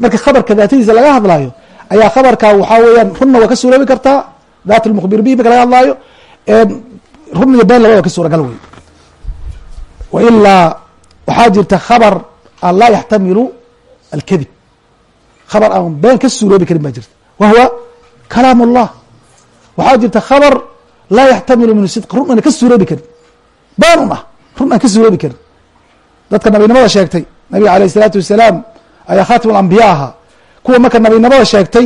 [SPEAKER 1] Marka khabarka daatadiisa laga hadlaayo ayaa khabarka waxaa weeyaan runna waa ka suuroobi kartaa daat lmukhbir bihi marka laga hadlaayo run iyo been labadaba ka suuragal wey wa ilaa waxaa jirta khabar an laa yaxtamilu alkadib khabar aan been ka suuroobi karin baa jirta wa huwa kalaam اllah waxaa jirta khabar laa yaxtamilu min sidq run aan ka suuroobi karin been un ah run aan ka suuroobi karin dadka nabinimada sheegtay nabiga alayh الsalaatu wasalaam ayaa khatim اlambiya ahaa kuwa marka nabinimada sheegtay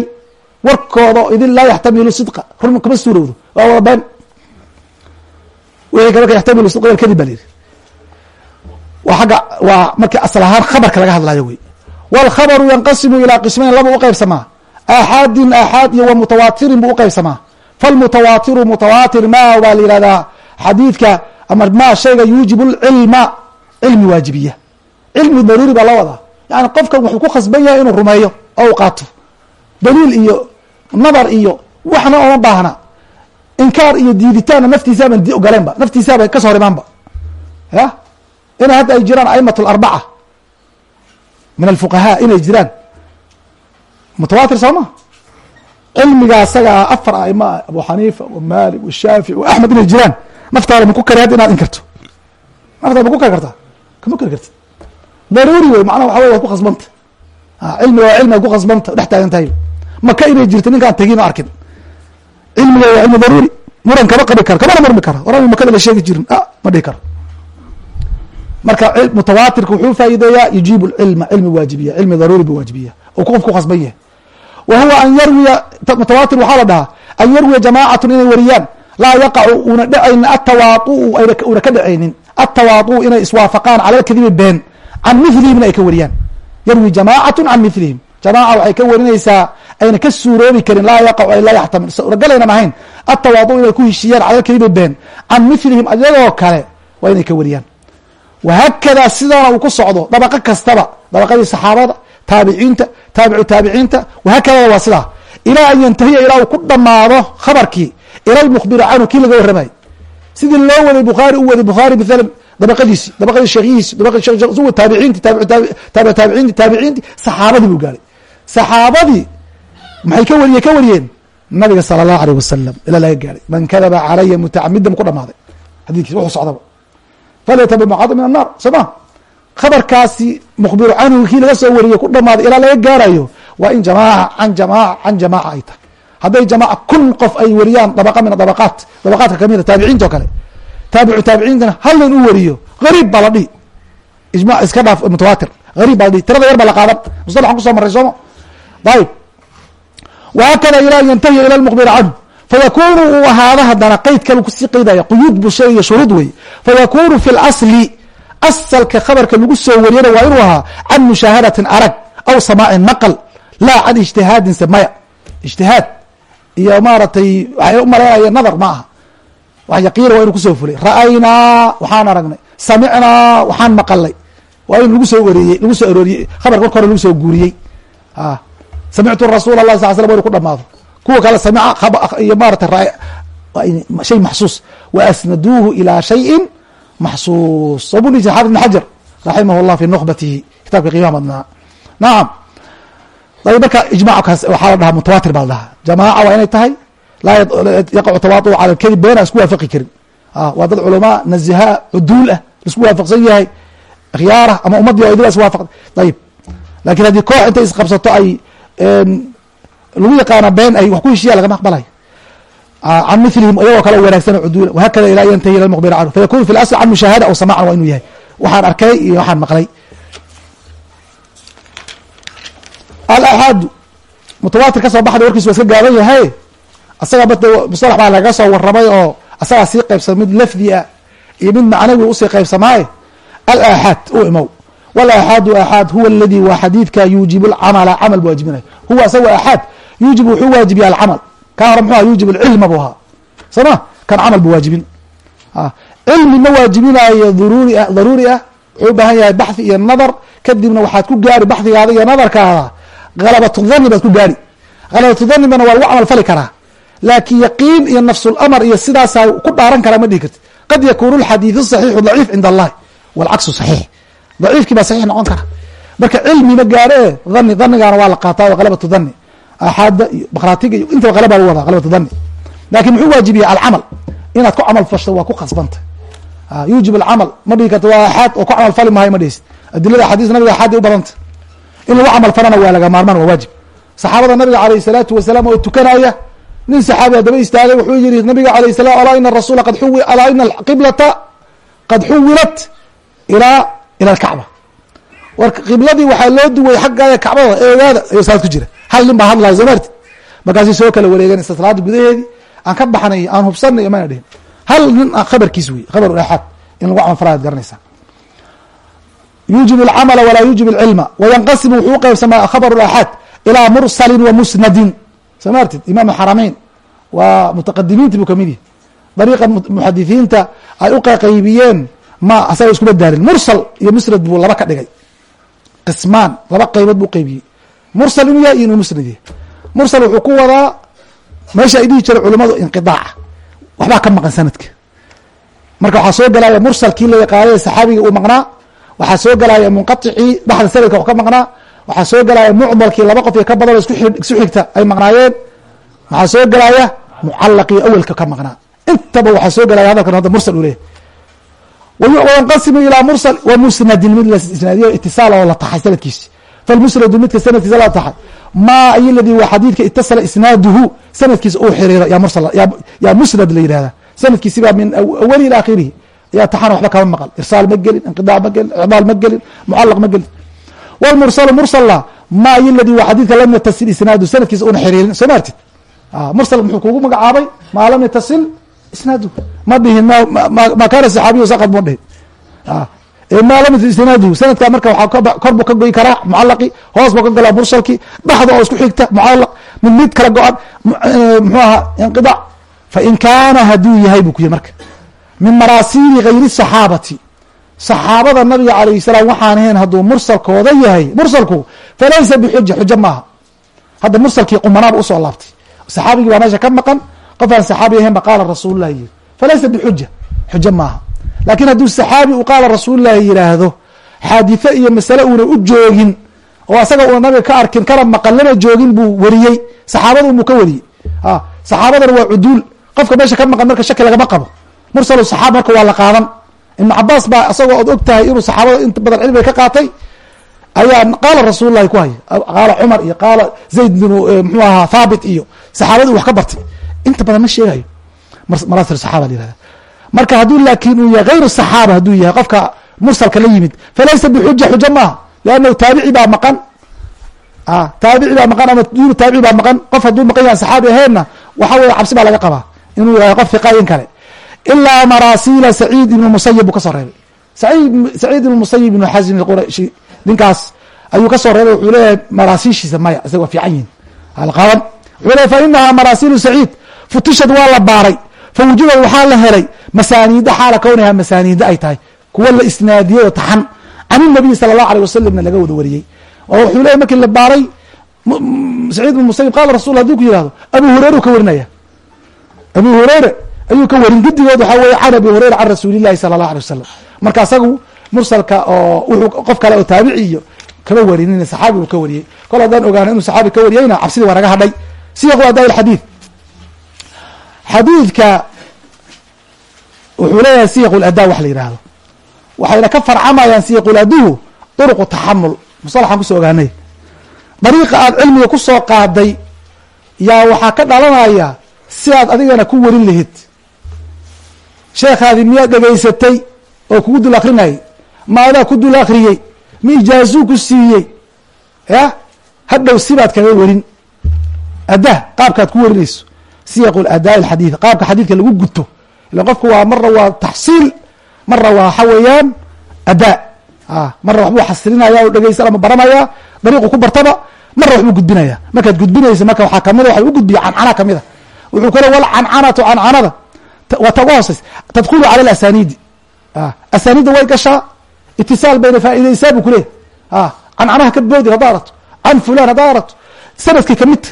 [SPEAKER 1] warkooda idin laa yaxtamilu sidqa. Run kama suurowdo. Waa wada been wixii marka yaxtamilu sidqa kadib ba la yihi waa agga waa markii asal ahaan khabarka laga hadlayo wey. Wاlkhabru yanqasimu ilaa qismayn laba u qeybsamaa aaxaadin aaxaad iyo wa mutawaatirin buu uqeybsamaa falmutawaatiru mutawaatir ma baa la yihahdaa xadiidka ama ma shayga yuujibu lcilma cilmi waajibiya. Cilmi daruuri baa la wadaa. Yani qofkan wuxuu ku khasban yahay inuu rumeeyo oo u qaato daliil iyo nadar iyo waxna oma baahna. Inkaar iyo diiditaanna naftiisaaban di ogoleenba naftiisaaba ka soo hor imaanba ya? Inay hadda ay jiraan aimat larbaca min alfuqahaa inay jiraan. Mutawaatir soo ma? Cilmiga asagaa afar aima abu xaniifa wa malik washaafici wa axmed inay jiraan. Naftaada maku kari hadda inaad inkarto. Naftaada maku kari kartaa kama kari karti daruuri wey macnaha waxa wey waad ku khasbanta. Cilmiga waa cilmi ku khasbanta dhex taagan tahay maka inay jirto ninkaan oo arkin. Cilmiga waa cilmi daruuri muran kama qabi karo kamana murmi karo. Oran makada la sheegi jirin. A ma dhihi karo. Marka mutawaatirka wuxuu faa'iideeyaa yujiibu lcilma cilmi waajibiya cilmi daruuri bu waajibiya. Oo qof ku khasban yahay. Wa huwa an yarwiya mutawaatir waxaa la dhahaa an yarwiya jamaacatun inay wariyaan. Laa yaqacu una dhacaynin atawaau una ka dhacaynin atawaau inay iswaafaqaan cala kadibi been can milihimna ay ka wariyaan. Yarwi jamaacatu can milihim jamaaca waxay ka warinaysaa ayna ka suuroobi karin laa yaqacu ay laa yaxtamil suuragalaynan ahayn atawaau inay ku heshiiyaan cala kadibi been. Can milihim ayagoo kale waa inay ka wariyaan. Wahaakadaa sidaana uu ku socdo dabaqo kastaba dabaqadii saxaabada taabiciinta taabicu taabiciinta wahaakadada waa sidaa. Ilaa an yantahiya ilaa uu ku dhamaado khabarkii ila lmukhbiri canhu kii laga warramay. Sidii loo waday bukhaari u waday bukhaari maalan dabaqadiisi dabaqadii sheekhihiisi taabiciinti taabic taabiciinti taabiciinti saxaabadii buu gaaray. Saxaabadii maxay ka wariye ka wariyeen? Nabiga sala allahu aleyh wasalam ilaa laga gaaray. Man kadaba calaya mutacamidan ku dhamaaday xadikiis wuxuu socdaba. Falyataba maqaada min annaar. Soo khabarkaasi mukhbiru canhu kii laga soo wariyey ku dhamaaday ilaa laga gaarayo waa in jamaaca can jamaaca can jamaaca ay tahay. Hadday jamaaca kun qof ay wariyaan dabaqa min adabaqaat dabaqaatka kamida taabiciinta o kale. Taabicu taabiciintana hal nin u wariyo gariib baa la dhihi. Ijma iska dhaaf mutawaatir. Gariib baa la dhihi. Tirada yar baa la qaadan. Mustalaxan kuso maray sooma ayib wahaakada ilaa yantahiya ila lmukhbiri canhu fayakunu uu ahaado haddana qeyd kale ku sii qeydaya quyuud buu sheegaya shuruud wey fayakunu fi lasli asalka khabarka lagu soo wariyana waa inuu ahaa can mushaahadatin arag aw samaacin maqal laa can ijtihaadin se maya ijtihaad iyo maaragtay waxay u malaynaya nadar ma aha wax yaqiina waa inu ku soo fulay ra'aynaa waxaan aragnay samicnaa waxaan maqalay waa in lagu soo wariyey lagu soo arooriyey khabarka marka hore lagu soo guuriyey samictu rasuul allah sal slam inu ku dhamaado kuwa kale samica iyo maarata shay maxsuus wa asnaduuhu ilaa shayin maxsuus soo bu xafid ibn xajar raximah llah fi nuqbatihi kitabka qiimaha madnaa nacam ayb marka ijmackaas waxaa la dhahaa mutawatir baa la dhahaa jamaaca waa inay tahay laa yaqacu tawaadu cala lkadib been aan isku waafaqi karin waa dad culamaa nazihaa cuduul ah la isku waafaqsan yahay khiyaara ama ummadii o idila iswaafaq ayib laakiin haddii koox intay isqabsato ay lagu yaqaana been ay wax ku heshiya lagama aqbalayo can milihim iyagoo kale wanaagsan cuduula wahakada ilaa yantahi ila muqbir canhu fayakunu fi lasl can mushaahada aw samacan waa inuu yahay. Waxaan arkay iyo waxaan maqlay. Alaxaadu mutawaatir ka soo baxda warkiisu iska gaaban yahay. Asaga musalax baa lagaga soo waramay oo asagaa sii qaybsama mid lafdi ah iyo mid macnawi u sii qaybsamaaye alaxaad u imow walaxaadu axaad huwa aladi waa xadiidka yuujibu lcamala camal bu waajibinayo huwa asaga axaad yuujibu wuxuu waajibiya alcamal kan hore muxu yuujib cilma bu ahaa soo ma kan camal bu waajibin cilmi ma waajibinaayo daruuri ah wuxuu u baahan yahay baxhi iyo nadar kadibna waxaad ku gaari baxhigaada iyo nadarkaada halabatu dhani baad ku gaari halabatu dhanibana waa lagu camal fali karaa laakin yaqiin iyo nafsulamar iyo sidaasaa ku dhaaran karaa ma dhihi karti qad yakunu lxadiidu saxiixu daciif cinda allahi walcaksu saxiix daciifkii baa saxiix noqon kara. Marka cilmi ma gaare dhani waa la qaataa halabatu dhani axaada iyo bakraatiga iyo intaba halaba lagu wadaa halabatu dhani laakiin muxuu waajibiya alcamal? Inaad ku camal fashto waa ku khasbanta. Yuujib alcamal. Ma dhihi karta waa axaad oo ku camal fali maayo ma dhihisid adilada axaadiis nabiga axaad u badanta in lagu camal falana waa laga maarmaan waa waajib. Saxaabada nabiga alayh salaatu wasalaam oo tukanaya nin saxaabiga daba istaagay wuxuu yihi nabiga alayh salam alaa ina rasula qad uwi alaa ina qiblata qad xuwilat ilaa ila alkacba war qibladii waxaa loo duway xaggaaya kacbada ee ogaada ayuu salaad ku jira. Hal nin baa hadlaya soo maarti markaasay soo kala wareeganaysa salaada gudaheedii aan ka baxnay aan hubsanay mayna dhihin. Hal nin khabarkiis wey khabar axaad in lagu camal falaad garanaysaa yuujib alcamala walaa yuujib alcilma wayanqasimu wuxuu qaybsamaa khabar axaad ilaa mursalin wa musnadin. Soo maartid imaam xaramayn waa mutaqadimiinti buu ka mid yahi dariiqa muxadisiinta ay u qaybiyeen ma asaga iskuma daarin mursal iyo musnad buu laba ka dhigay. Qismaan laba qaybood buu qeybiyey mursal inuu yahay iyo inuu musnad yahay. Mursal wuxuu ku wadaa meesha ay dhihi jira culimadu inqidaaca waxbaa ka maqan sanadka. Marka waxaa soo galaya mursalkii la yaqaanay saxaabiga uu maqnaa. Waxaa soo galaya munqaطicii dhexda sanadka wax ka maqnaa. Waxaa soo galaya mucdalkii laba qof iyo ka badanoo isku xigta ay maqnaayeen. Waxaa soo galaya mucalaqii awelka ka maqnaa. Intaba waxaa soo galaya hadalkan hadda mursal uu leeyahy wayanqasimu ilaa mursal wa musnadin mid la isnaadiyo itisaal oo la taxay sanadkiisi falmusnadu midka sanadkiisa la taxay maa iyo ladii waa xadiidka itasala isnaaduhu sanadkiisa uu xiriiro yaa musnad la yihahda sanadkiisi baa min awali ila akhirihi yaa taxana waxba kama maqal irsaal ma gelin inqidac ma gelin icdaal ma gelin mucalaq ma gelin wlmursalu mursalla maa iyo ladii waa xadiidka lam yatasil isnaadu sanadkiisa una xiriirin soo maartid mursal muxuu kugu magacaabay maa lam yatasil isnaadu ma dhihin ma kaana saxaabiyu saqad mu dhihin maa lam yatil isnaaduhu sanadka marka waxaa kor buu ka goyi karaa mucalaqi hoos buu ka galaa mursalki dhexda oo isku xigta mucalaq mid mid kala go-an muxuu ahaa inqidac fain kaana hadduu yahay buu ku yihi marka. Min maraasiili gayri saxaabati. Saxaabada nabiga alayh salaam waxaan ahayn hadduu mursalkooda yahay mursalku falaysa bixuja xujo maaha. Hadda mursalkii qumanaaba u soo laabtay. Saxaabigii baa meesha ka maqan qof aan saxaabi ahayn ba qaala rasuululah yiri falaysa bixuja xujo maaha. Laakiin hadduu saxaabi uu qaala rasuululahi yihaahdo xaadithe iyo masale uuna u joogin oo asaga uuna nabiga ka arkin kana maqan lana joogin buu wariyey. Saxaabada unbuu ka wariyey. Saxaabadana waa cuduul. Qofka meesha ka maqan marka shaki lagama qabo. Mursal saxaab marka waa la qaadan. Ibnu cabaas baa isagoo ood og tahay inuu saxaabada inta badan cilmiga ka qaatay. Ayaa qaala rasuululahi ku haya qaala cumar iyo qaala zayd binu mxuu ahaa thaabit iyo saxaabadii wax ka bartay inta badan ma sheegayo marasil saxaba la yihahda marka hadduu laakin uu yahay hayru saxaaba hadduu yahay qofka mursalka la yimid falaysa bixuja xujo maaha leannahu taabici baa maqan. Taabici baa maqan ama duunu taabici baa maqan. Qof hadduu maqan yahan saxaabi ahaynna waxa weye cabsi baa laga qabaa inuu yahay qof fiqayin kale. Ilaa maraasiila saciid ibnu musayib buu ka soo reebay. Saciid ibnu musayib ibnu xasim qurashi ninkaas ayuu ka soo reebay wuxuu leeyahay maraasiishiisa maya isaga waa fiican yihiin alqaban wuxuu le fa inahaa maraasilu saciid futishad waa la baaray. Fa wujida waxaa la helay masaaniida xaala kownahaa masaaniida ay tahay. Kuwa la isnaadiyey oo taxan can inabiyi sala allahu alيh wasalamna laga wada wariyey. Oo wuxuu leeyay markii la baaray saciid bn musayib qaala rasul haduu ku yihahdo abu hureyru ka warinaya. Abu hureyre ayuu ka warin gidigood waxaa weye can abi hureyra can rasuuli llahi sala allah alay wasalam marka asagu mursalka oo wuxuu qof kale oo taabici iyo kama warinin saxaabi uu ka wariyey. Kol haddaan ogaano inuu saxaabi ka wariyeyna cabsidii waa naga hadhay. Siyaqu adaa xadiid xadiidka wuxuu leeyahay siyaq ladaa wax la yihahdo waxayna ka farcamayaan siyaquladuhu duruqu taxamul musalaxaan ku soo ogaanay. Dariiqa aad cilmiga ku soo qaaday yaa waxaa ka dhalanaya si aad adigana ku warin lahid sheekhaadi miyaad dhegaysatay oo kugu dul akrinayay ma ku dul akriyey ma ijaazuu ku siiyey? Ya hadhow sibaad kaga warin adah qaabkaad ku warinayso siyaqu adaa alxadiid qaabka xadiidka lagu guto. Ila qofku waa marna waa taxsiil marna waa waxa weeyaan adaa marna waxbuu xasilinaya o dhegeysan ama baranaya dariiqu ku bartaba marna waxbuu gudbinaya. Markaad gudbinaysa marka waxaa kamida waxa u gudbiya cancana kamida wuxuu kale wal cancanatu cancanada waa ta uga hooseysa tadkulu cala alasaniidi asaniidda way gashaa itisaal bayna faaideysaa bu kuleeyahy cancanaha ka boodi haddaa aragto. Can fulan haddaa aragto. Sanadkay kamidta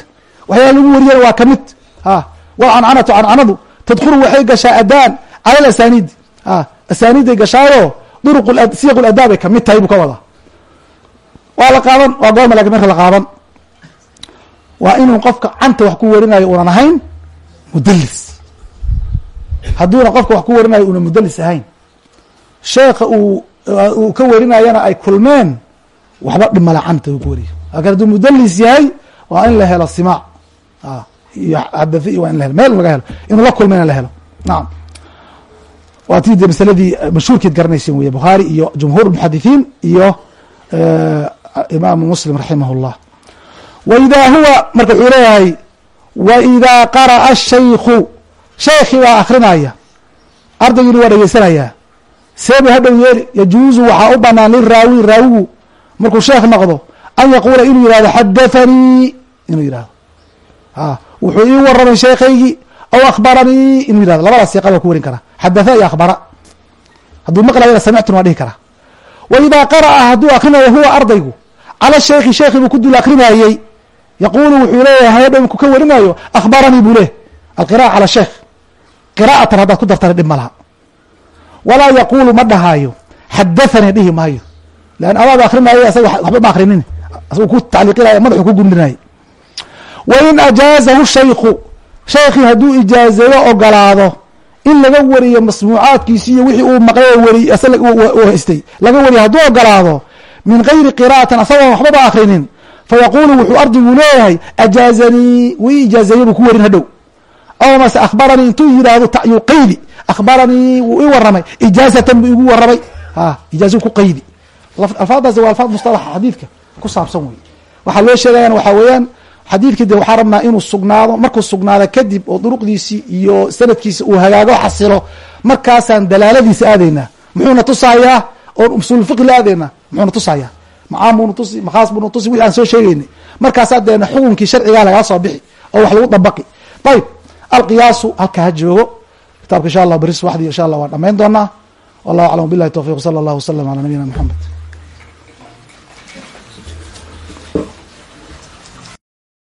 [SPEAKER 1] waxyaala lagu wariyana waa ka mid wal cancanatu cancanadu tadkulu waxay gashaa adaan cala alasaniidi asaniiday gashaayo siyaq ladaa bay ka mid tahay buu ka wadaa. Waa la qaadan waa goorma laakiin marka la qaadan. Waa inuu qofka canta wax ku warinayo unan ahayn mudalis hadduuna qofka wax ku warinayo una mudalis ahayn. Sheekha uu uu ka warinayana ay kulmeen waxba dhimala canta uu ku wariyo. Laakin hadduu mudalis yahay waa in la helo simaac iyo xadathi iyo waa in la helo. Meel laga helo. Inuu la kulmayna la helo. Nacam waa tii de masaladii mashhuurkeed garanaysen wey bukhaari iyo jumhuur muxadithiin iyo imaamu muslim raximah اllah wa huwa marka wuxuu leeyahay wa qara'a shaykhu. Sheekii baa akrinaya ardaygini waa dhegeysanaya. Seebu hadhow yeeli yajuuzu waxaa u banaan liraawi raawigu markuu sheekh noqdo an yaquula inuu yihahdo xadathanii inuu yihahdo wuxuu ii waramay sheekaygii aw akhbaranii inuu yihahdo labadaas seeqa baa ku warin karaa. Xadatha iyo akhbara. Hadduu maqlayana samictun waa dhihi karaa. Wa idaa qara'a hadduu akrinayo huwa ardaygu cala sheekhi sheekhi buu ku dul akrinayey yaquulu wuxuu leeyahay hadhow markuu ka warinayo akhbaranii buu leh. Alqira'a cala sheekh. Qira'atan haddaad ku dartana dhib ma laha. Walaa yaquulu ma dhahaayo xadathanii dhihi maayo. Lean adaaba akrinaayo asaga waxba ma akrinin asagoo ku tacliiqinaya madaxuu ku gundinayay wa in ajaazahu shaykhu shaykhii hadduu ijaazeeyo ogolaado in laga wariyo masmuucaadkiisi iyo wixii uu maqlay wari haystay laga wariyo hadduu ogolaado min gayri qira'atin asagoon waxbaba akrinin fayaquulu wuxuu ardaygu leeyahay ajaazanii wii ijaazeeye buu ku warin hadhow aw mase akhbaranii intuu yidhaahdo yu qaydi akhbaranii wuu ii waramay ijaazatan buu igu waramay ijaazu ku qaydi alfaadaasi waa alfaad mustalaxa xadiidka ku saabsan wey xadiidkii de waxaa rabnaa inuu sugnaado markuu sugnaado kadib oo duruqdiisii iyo sanadkiisa uu hagaago xasilo markaasaan dalaaladiisa aadaynaa. Muxuuna tusayaa? Oo usulfiqi la aadaynaa. Muxuuna tusayaa? Macaam buuna tusi makhaas buuna tusi wixi aan soo sheegaynay? Markaasaa deena xukunkii sharcigaa lagala soo bixi oo wax lagu dabaqi. Ayib alqiyaasu halka ha joogo. Kitaabka insha allah beri subaxdii insha allah waan dhamayn doonaa. Wallahu aclam billahi tawfiq sala allahu wasalam ala nabiyina maxamed